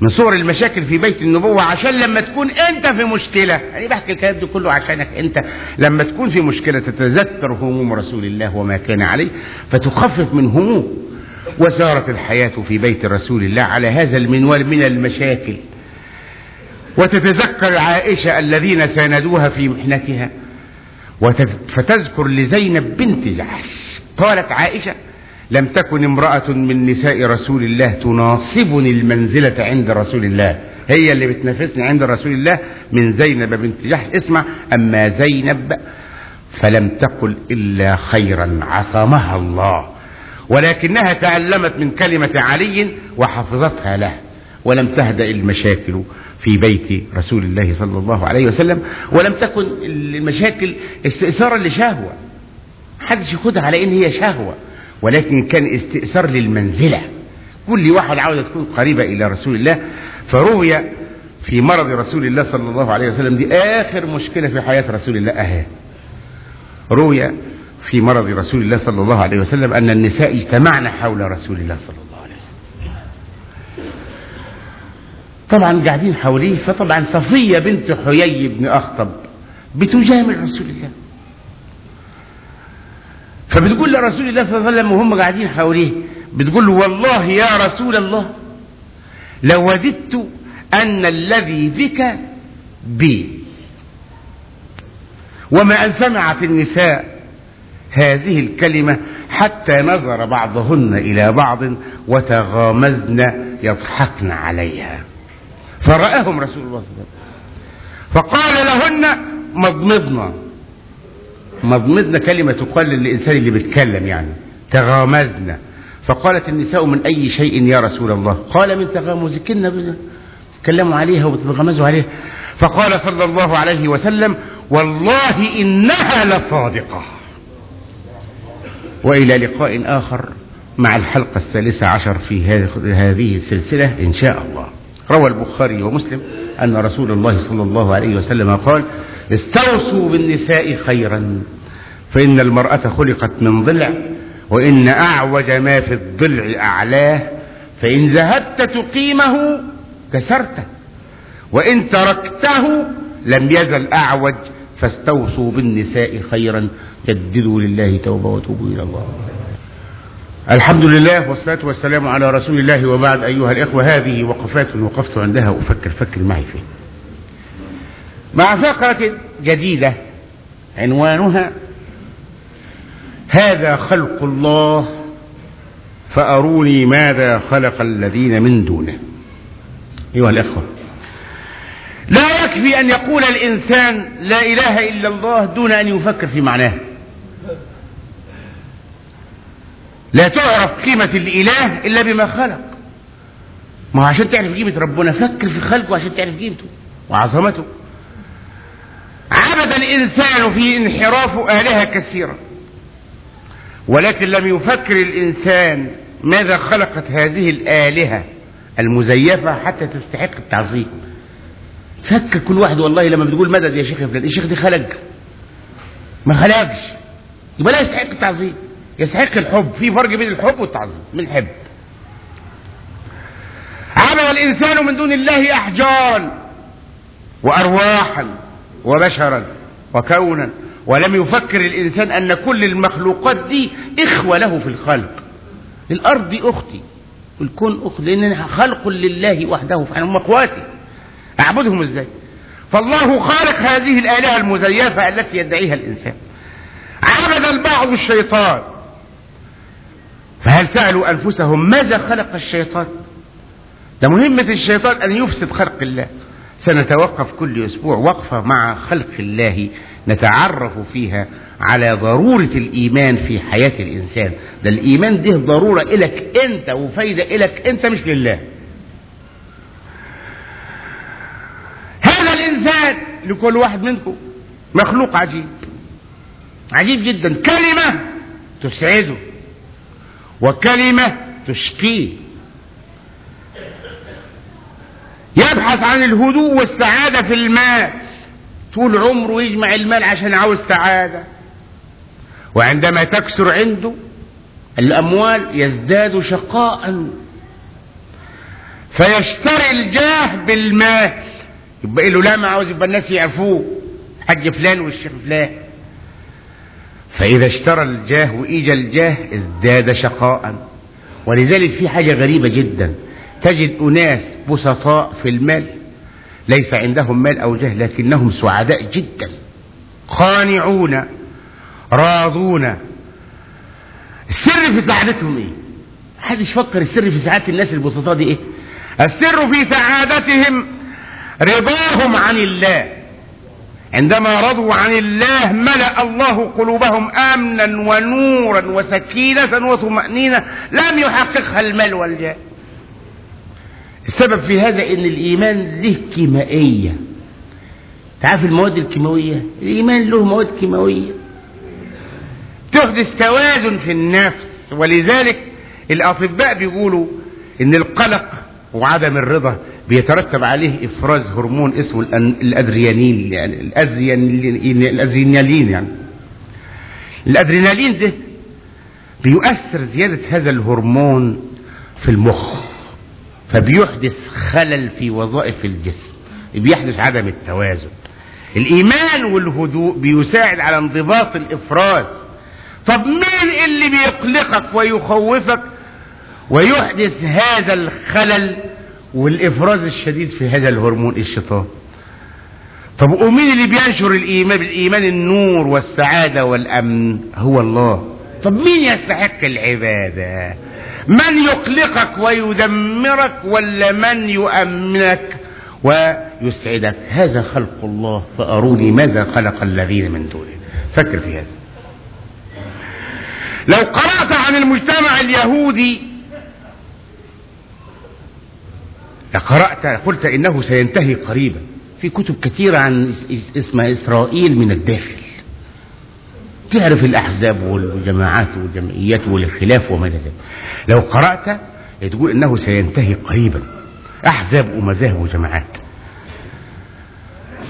من صور المشاكل في بيت النبوة عشان لما تكون انت في مشكلة يعني بحكي الكلام ده كله عشانك انت لما تكون في مشكلة تتذكر هموم رسول الله وما كان عليه فتخفف من هموم وسارت الحياة في بيت رسول الله على هذا المنوال من المشاكل. وتتذكر عائشة الذين ساندوها في محنتها فتذكر لزينب بنت جحش. قالت عائشة لم تكن امرأة من نساء رسول الله تناصبني المنزلة عند رسول الله. هي اللي بتنافسني عند رسول الله من زينب بنت جحش. اسمع أما زينب فلم تقل إلا خيرا عصمها الله ولكنها تعلمت من كلمة علي وحفظتها له ولم تهدأ المشاكل في بيت رسول الله صلى الله عليه وسلم ولم تكن المشاكل استئثارا لشهوة. حدش ياخدها على إن هي شهوة. ولكن كان استئثار للمنزلة. كل واحد عاوز تكون قريبة إلى رسول الله فروي في مرض رسول الله صلى الله عليه وسلم دي آخر مشكلة في حياة رسول الله أهي. روي في مرض رسول الله صلى الله عليه وسلم أن النساء اجتمعن حول رسول الله صلى الله عليه وسلم. طبعا قاعدين حواليه فطبعا صفية بنت حيي بن أخطب بتجامل رسول الله. فبتقول لرسول الله صلى الله عليه وسلم وهم قاعدين حواليه بتقول له والله يا رسول الله لوددت أن الذي بك بي. وما أن سمعت النساء هذه الكلمة حتى نظر بعضهن إلى بعض وتغامزن يضحكن عليها. فرآهم رسول الله صلى الله عليه وسلم. فقال لهن مضمضنا. مضمضنا كلمة تقال للإنسان اللي بيتكلم يعني. تغامزنا. فقالت النساء من أي شيء يا رسول الله؟ قال من تغامزكن تكلموا عليها وتتغمزوا عليها. فقال صلى الله عليه وسلم والله إنها لصادقة. وإلى لقاء آخر مع الحلقة الثالثة عشر في هذه السلسلة إن شاء الله. روى البخاري ومسلم أن رسول الله صلى الله عليه وسلم قال استوصوا بالنساء خيرا فإن المرأة خلقت من ضلع وإن أعوج ما في الضلع أعلاه فإن ذهبت تقيمه كسرته وإن تركته لم يزل أعوج فاستوصوا بالنساء خيرا جددوا لله توبة وتوبوا إلى الله. الحمد لله والصلاة والسلام على رسول الله وبعد أيها الإخوة هذه وقفات وقفت عندها أفكر فكر معي فيه مع فقرة جديدة عنوانها هذا خلق الله فأروني ماذا خلق الذين من دونه. أيها الإخوة لا يكفي أن يقول الإنسان لا إله إلا الله دون أن يفكر في معناه. لا تعرف قيمة الإله إلا بما خلق. ما عشان تعرف قيمة ربنا فكر في خلقه عشان تعرف قيمته وعظمته. عبد الإنسان في انحراف آلهة كثيرة ولكن لم يفكر الإنسان ماذا خلقت هذه الآلهة المزيفة حتى تستحق التعظيم. فكر كل واحد والله لما بتقول مدد يا شيخ فلان الشيخ دي خلق؟ ما خلقش. يبقى لا يستحق التعظيم. يستحق الحب. في فرق بين الحب والتعظيم. من الحب. عمل الإنسان من دون الله أحجارا وأرواحا وبشرا وكونا. ولم يفكر الإنسان أن كل المخلوقات دي إخوة له في الخلق. الأرض دي أختي. والكون أختي لأنها خلق لله وحده. فهم أخواتي. أعبدهم إزاي؟ فالله خالق هذه الآلهة المزيفة التي يدعيها الإنسان. عبد البعض الشيطان. فهل سألوا أنفسهم ماذا خلق الشيطان؟ ده مهمة الشيطان أن يفسد خلق الله. سنتوقف كل أسبوع وقفة مع خلق الله نتعرف فيها على ضرورة الإيمان في حياة الإنسان. ده الإيمان ده ضرورة إلك أنت وفايدة إلك أنت مش لله. هذا الإنسان لكل واحد منكم مخلوق عجيب. عجيب جدا. كلمة تسعده. وكلمة تشقيه. يبحث عن الهدوء والسعادة في المال طول عمره يجمع المال عشان عاوز سعادة. وعندما تكثر عنده الأموال يزداد شقاء. فيشتري الجاه بالمال يبقى له لا ما عاوز يبقى الناس يعرفوه. حج فلان والشيخ فلان. فإذا اشترى الجاه وإيجى الجاه ازداد شقاء. ولذلك في حاجة غريبة جدا. تجد أناس بسطاء في المال. ليس عندهم مال أو جاه لكنهم سعداء جدا. قانعون راضون. السر في سعادتهم إيه؟ حدش فكر السر في سعادة الناس البسطاء دي إيه؟ السر في سعادتهم رضاهم عن الله. عندما رضوا عن الله ملأ الله قلوبهم آمنا ونورا وسكينة وطمأنينة لم يحققها المال والجاه السبب في هذا إن الإيمان له كيميائية تعرف المواد الكيماوية؟ الإيمان له مواد كيماوية. تحدث توازن في النفس ولذلك الأطباء بيقولوا إن القلق وعدم الرضا بيترتب عليه إفراز هرمون اسمه الأدريانين يعني الادريانين الأدرينالين يعني. الأدرينالين ده بيؤثر زيادة هذا الهرمون في المخ فبيحدث خلل في وظائف الجسم بيحدث عدم التوازن. الإيمان والهدوء بيساعد على انضباط الإفراز. طب مين اللي بيقلقك ويخوفك ويحدث هذا الخلل؟ والإفراز الشديد في هذا الهرمون الشيطان طب ومين اللي بينشر الايمان بالايمان النور والسعادة والأمن. هو الله. طب مين يستحق العبادة؟ من يقلقك ويدمرك ولا من يؤمنك ويسعدك؟ هذا خلق الله. فأروني ماذا خلق الذين من دونه. فكر في هذا. لو قرأت عن المجتمع اليهودي لقرأت قلت إنه سينتهي قريبا. في كتب كثيرة عن اسمها إسرائيل من الداخل. تعرف الأحزاب والجماعات والجمعيات والخلاف وما إلى ذلك. لو قرأت تقول إنه سينتهي قريبا. أحزاب ومذاهب وجماعات.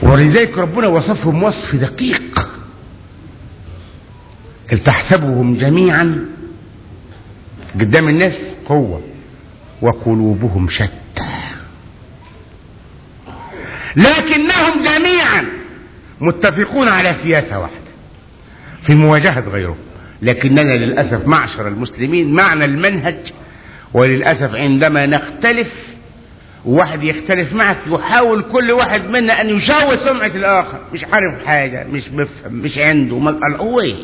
ولذلك ربنا وصفهم وصف دقيق. تحسبهم جميعا؟ قدام الناس قوة وقلوبهم شتى. لكنهم جميعا متفقون على سياسة واحدة في مواجهة غيرهم. لكننا للأسف معشر المسلمين معنى المنهج وللأسف عندما نختلف واحد يختلف معك يحاول كل واحد منا أن يشوه سمعة الآخر. مش عارف حاجة مش بفهم مش عنده هو إيه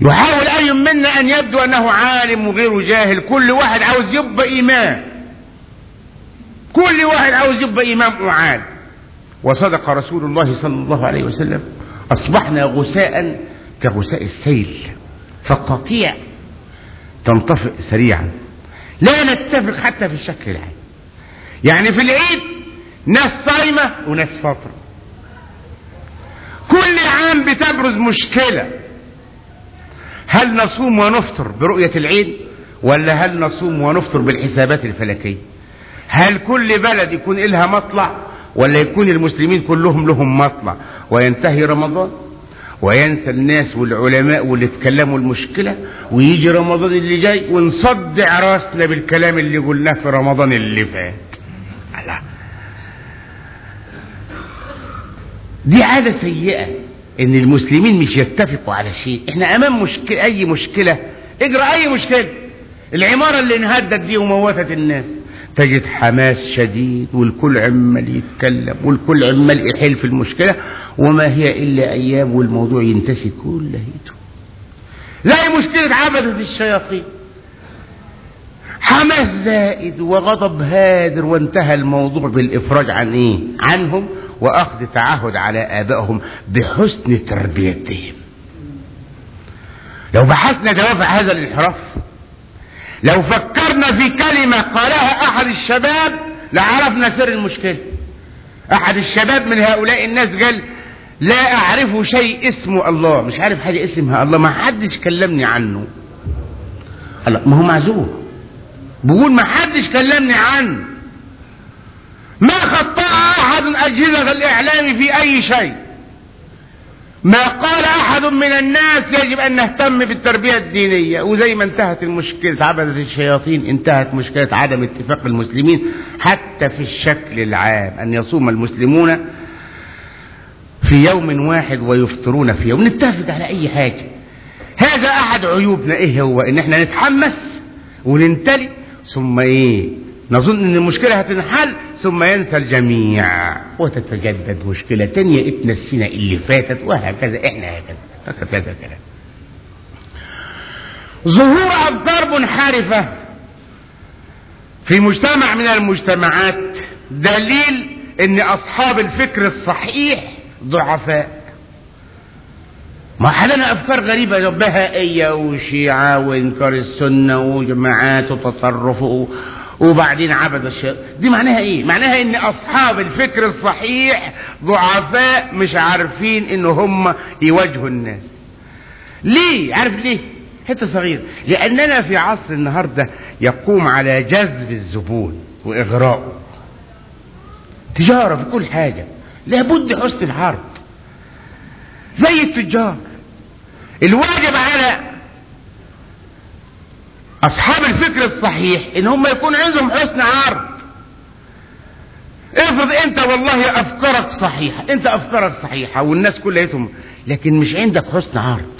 يحاول أي منا أن يبدو أنه عالم وغيره جاهل. كل واحد عاوز يبقى إمام كل واحد عاوز يبقى إمام وعالم وصدق رسول الله صلى الله عليه وسلم أصبحنا غثاء كغثاء السيل. فقاقيع تنطفئ سريعا. لا نتفق حتى في الشكل العام. يعني في العيد ناس صايمة وناس فاطرة. كل عام بتبرز مشكلة. هل نصوم ونفطر برؤية العيد ولا هل نصوم ونفطر بالحسابات الفلكية؟ هل كل بلد يكون لها مطلع ولا يكون المسلمين كلهم لهم مطلع؟ وينتهي رمضان؟ وينسى الناس والعلماء واللي اتكلموا المشكلة ويجي رمضان اللي جاي ونصدع راسنا بالكلام اللي قلناه في رمضان اللي فات. لا. دي عادة سيئة إن المسلمين مش يتفقوا على شيء. إحنا أمام مشكلة أي مشكلة؟ اجرى أي مشكلة. العمارة اللي انهدت دي وموتت الناس. تجد حماس شديد والكل عمال يتكلم والكل عمال يحل في المشكلة وما هي إلا أيام والموضوع ينتسي كلهيته زي مشكلة عبدة الشياطين. حماس زائد وغضب هادر وانتهى الموضوع بالإفراج عن إيه؟ عنهم وأخذ تعهد على آبائهم بحسن تربيتهم. لو بحثنا دوافع هذا الانحراف لو فكرنا في كلمة قالها أحد الشباب لعرفنا سر المشكلة. أحد الشباب من هؤلاء الناس قال لا أعرف شيء اسمه الله. مش عارف حاجة اسمها الله. ما حدش كلمني عنه. الله ما هو معذور. بقول ما حدش كلمني عنه. ما خطأ أحد أجهزة الإعلام في أي شيء. ما قال أحد من الناس يجب أن نهتم بالتربية الدينية. وزي ما انتهت المشكلة عبدة الشياطين انتهت مشكلة عدم اتفاق المسلمين حتى في الشكل العام. أن يصوم المسلمون في يوم واحد ويفطرون في يوم. نتفق على أي حاجة. هذا أحد عيوبنا. إيه هو؟ إن إحنا نتحمس وننتلي ثم إيه؟ نظن إن المشكلة هتنحل. ثم ينسى الجميع. وتتجدد مشكلة تانية اتنسينا اللي فاتت وهكذا إحنا هكذا. هكذا كلام ظهور افكار منحرفة في مجتمع من المجتمعات دليل إن أصحاب الفكر الصحيح ضعفاء. ما حلنا أفكار غريبة بهائية وشيعة وإنكار السنة وجماعات وتطرف وبعدين عبد الشيطان دي معناها إيه؟ معناها إن أصحاب الفكر الصحيح ضعفاء مش عارفين إن هم يواجهوا الناس. ليه؟ عارف ليه؟ حتة صغيرة. لأننا في عصر النهارده يقوم على جذب الزبون وإغراءه. تجارة في كل حاجة. لابد حسن العرض. زي التجار. الواجب على أصحاب الفكر الصحيح إن هم يكون عندهم حسن عرض افرض أنت والله أفكارك صحيحة أنت أفكارك صحيحة والناس كلهم لكن مش عندك حسن عرض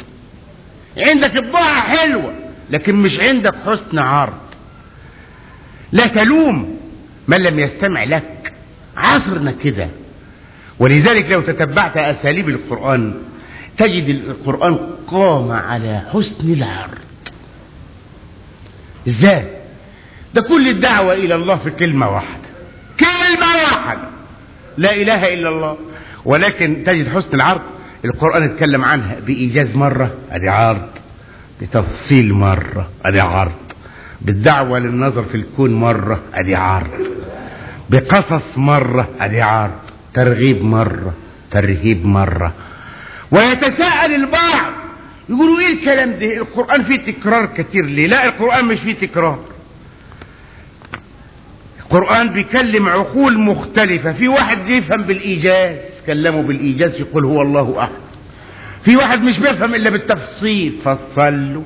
عندك بضاعة حلوة لكن مش عندك حسن عرض لا تلوم من لم يستمع لك. عصرنا كده. ولذلك لو تتبعت أساليب القرآن تجد القرآن قام على حسن العرض إزاي؟ ده كل الدعوة إلى الله في كلمة واحدة. كلمة واحدة. لا إله إلا الله. ولكن تجد حسن العرض. القرآن اتكلم عنها بإيجاز مرة أدي عرض. بتفصيل مرة أدي عرض. بالدعوة للنظر في الكون مرة أدي عرض. بقصص مرة أدي عرض. ترغيب مرة ترهيب مرة. ويتساءل البعض يقولوا إيه الكلام ده؟ القرآن فيه تكرار كتير ليه؟ لا القرآن مش فيه تكرار. القرآن بيكلم عقول مختلفة. في واحد يفهم بالإيجاز كلمه بالإيجاز يقول هو الله أحد. في واحد مش بيفهم إلا بالتفصيل فصل له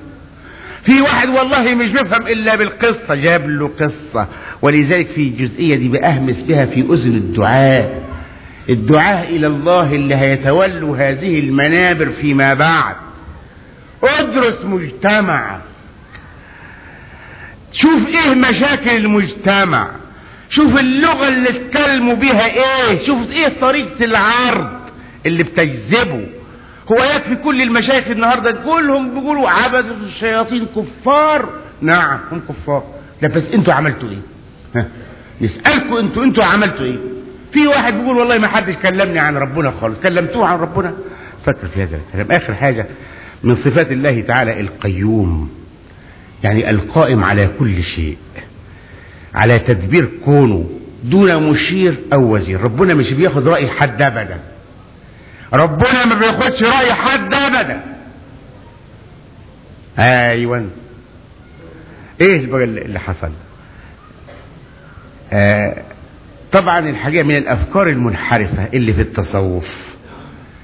في واحد والله مش بيفهم إلا بالقصة جاب له قصة. ولذلك في الجزئية دي بأهمس بها في أذن الدعاء. الدعاء إلى الله اللي هيتولوا هذه المنابر فيما بعد. ادرس مجتمع. شوف إيه مشاكل المجتمع. شوف اللغة اللي اتكلموا بيها إيه. شوف إيه طريقة العرض اللي بتجذبه. هو يكفي كل المشايخ النهارده تقولهم بيقولوا عبدوا الشياطين كفار. نعم هم كفار. لا بس أنتوا عملتوا إيه؟ ها نسألكم أنتوا أنتوا عملتوا إيه؟ في واحد بيقول والله ما حدش كلمني عن ربنا خالص. كلمتوه عن ربنا؟ فكر في هذا الكلام. آخر حاجة من صفات الله تعالى القيوم يعني القائم على كل شيء على تدبير كونه دون مشير أو وزير. ربنا مش بياخد رأي حد ابدا. ربنا ما بياخدش رأي حد ابدا. أيوه إيه بقى اللي حصل؟ آه طبعا الحاجة من الأفكار المنحرفة اللي في التصوف.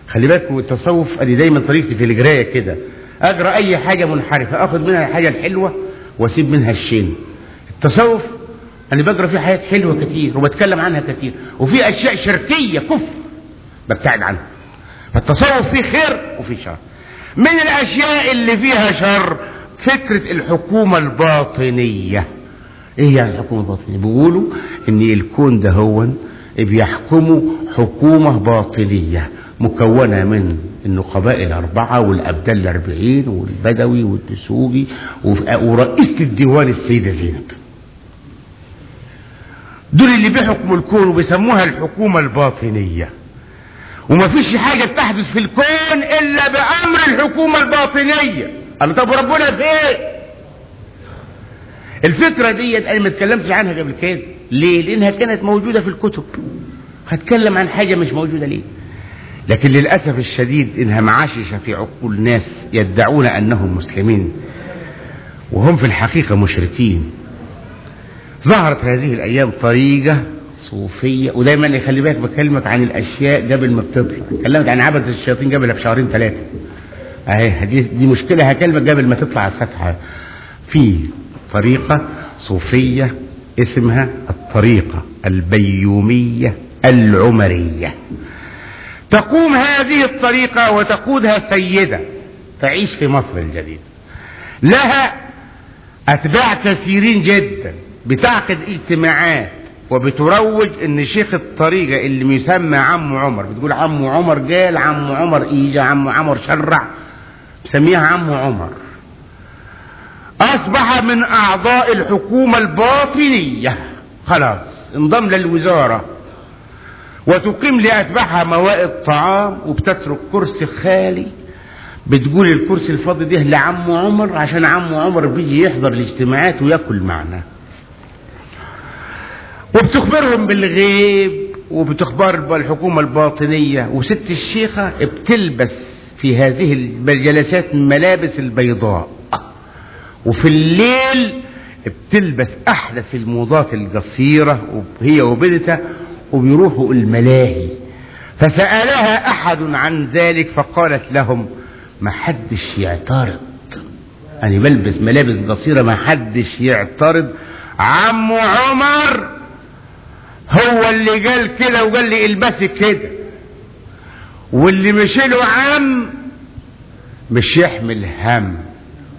خلي بالكم التصوف أدي دايما طريقتي في القراية كده. أقرأ أي حاجة منحرفة اخد منها الحاجة الحلوه وأسيب منها الشين. التصوف أنا بقرأ فيه حاجات حلوة كتير وبتكلم عنها كتير وفي أشياء شركيه كفر ببتعد عنها. فالتصوف فيه خير وفيه شر. من الأشياء اللي فيها شر فكرة الحكومة الباطنية. إيه يعني الحكومة الباطنية؟ بيقولوا إن الكون ده هو بيحكمه حكومة باطنية. مكونة من النقباء الأربعة والأبدال الأربعين والبدوي والدسوقي ورئيسة الديوان السيدة زينب. دول اللي بيحكموا الكون وبيسموها الحكومة الباطنية. وما فيش حاجة بتحدث في الكون إلا بأمر الحكومة الباطنية. قال طب ربنا في إيه؟ الفكرة دي أنا ما اتكلمتش عنها قبل كده. ليه؟ لأنها كانت موجودة في الكتب. هتكلم عن حاجة مش موجودة ليه؟ لكن للأسف الشديد إنها معاششة في عقول ناس يدعون أنهم مسلمين وهم في الحقيقة مشركين. ظهرت هذه الأيام طريقة صوفية ودايما يخلي بالك بكلمك عن الأشياء قبل ما بتطلع. كلمت عن عبدة الشياطين قبلها بشهرين ثلاثة. أهي دي, دي مشكلة هكلمك قبل ما تطلع السطح في طريقة صوفية اسمها الطريقة البيومية العمرية. تقوم هذه الطريقة وتقودها سيدة تعيش في مصر الجديدة. لها أتباع كثيرين جدا بتعقد اجتماعات وبتروج إن شيخ الطريقة اللي يسمى عم عمر بتقول عم عمر قال عم عمر إيجا عم عمر شرع سميها عم عمر. أصبح من أعضاء الحكومة الباطنية. خلاص انضم للوزارة. وتقيم لأتباعها موائد طعام وبتترك كرسي خالي. بتقول الكرسي الفاضي ده لعم عمر عشان عم عمر بيجي يحضر الاجتماعات وياكل معنا. وبتخبرهم بالغيب وبتخبر الحكومة الباطنية. وست الشيخة بتلبس في هذه الجلسات ملابس البيضاء. وفي الليل بتلبس أحدث الموضات القصيرة هي وبنتها وبيروحوا الملاهي فسألها أحد عن ذلك فقالت لهم ما حدش يعترض. أنا بلبس ملابس قصيرة ما حدش يعترض. عم عمر هو اللي قال كده وقال لي البسي كده. واللي مشيله عم مش يحمل هم.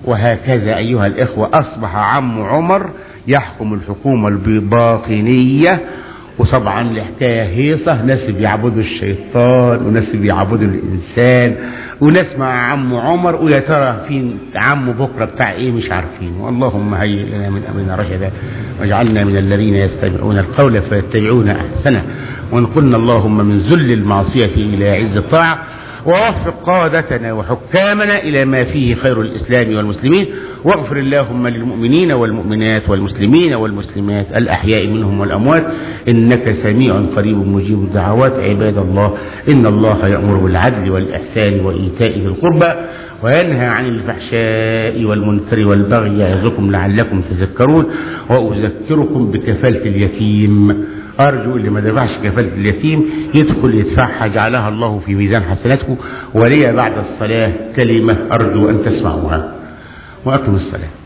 وهكذا أيها الإخوة أصبح عم عمر يحكم الحكومة الباطنية وطبعا الحكاية هيصة ناس بيعبدوا الشيطان وناس بيعبدوا الإنسان وناس مع عم عمر ويا ترى فين عمه بكرة بتاع إيه؟ مش عارفين. اللهم هيئ لنا من أمرنا رشدا واجعلنا من الذين يستمعون القول فيتبعون أحسنه وانقلنا اللهم من ذل المعصية إلى عز الطاعة. ووفق قادتنا وحكامنا إلى ما فيه خير الإسلام والمسلمين. واغفر اللهم للمؤمنين والمؤمنات والمسلمين والمسلمات الأحياء منهم والأموات. إنك سميع قريب مجيب الدعوات. عباد الله إن الله يأمر بالعدل والإحسان وإيتاء ذي القربى. وينهى عن الفحشاء والمنكر والبغي يعظكم لعلكم تذكرون وأذكركم بكفالة اليتيم. أرجو اللي ما دفعش كفالة اليتيم يدخل يدفعها جعلها الله في ميزان حسناته ولي بعد الصلاة كلمة أرجو أن تسمعوها. وأقم الصلاة.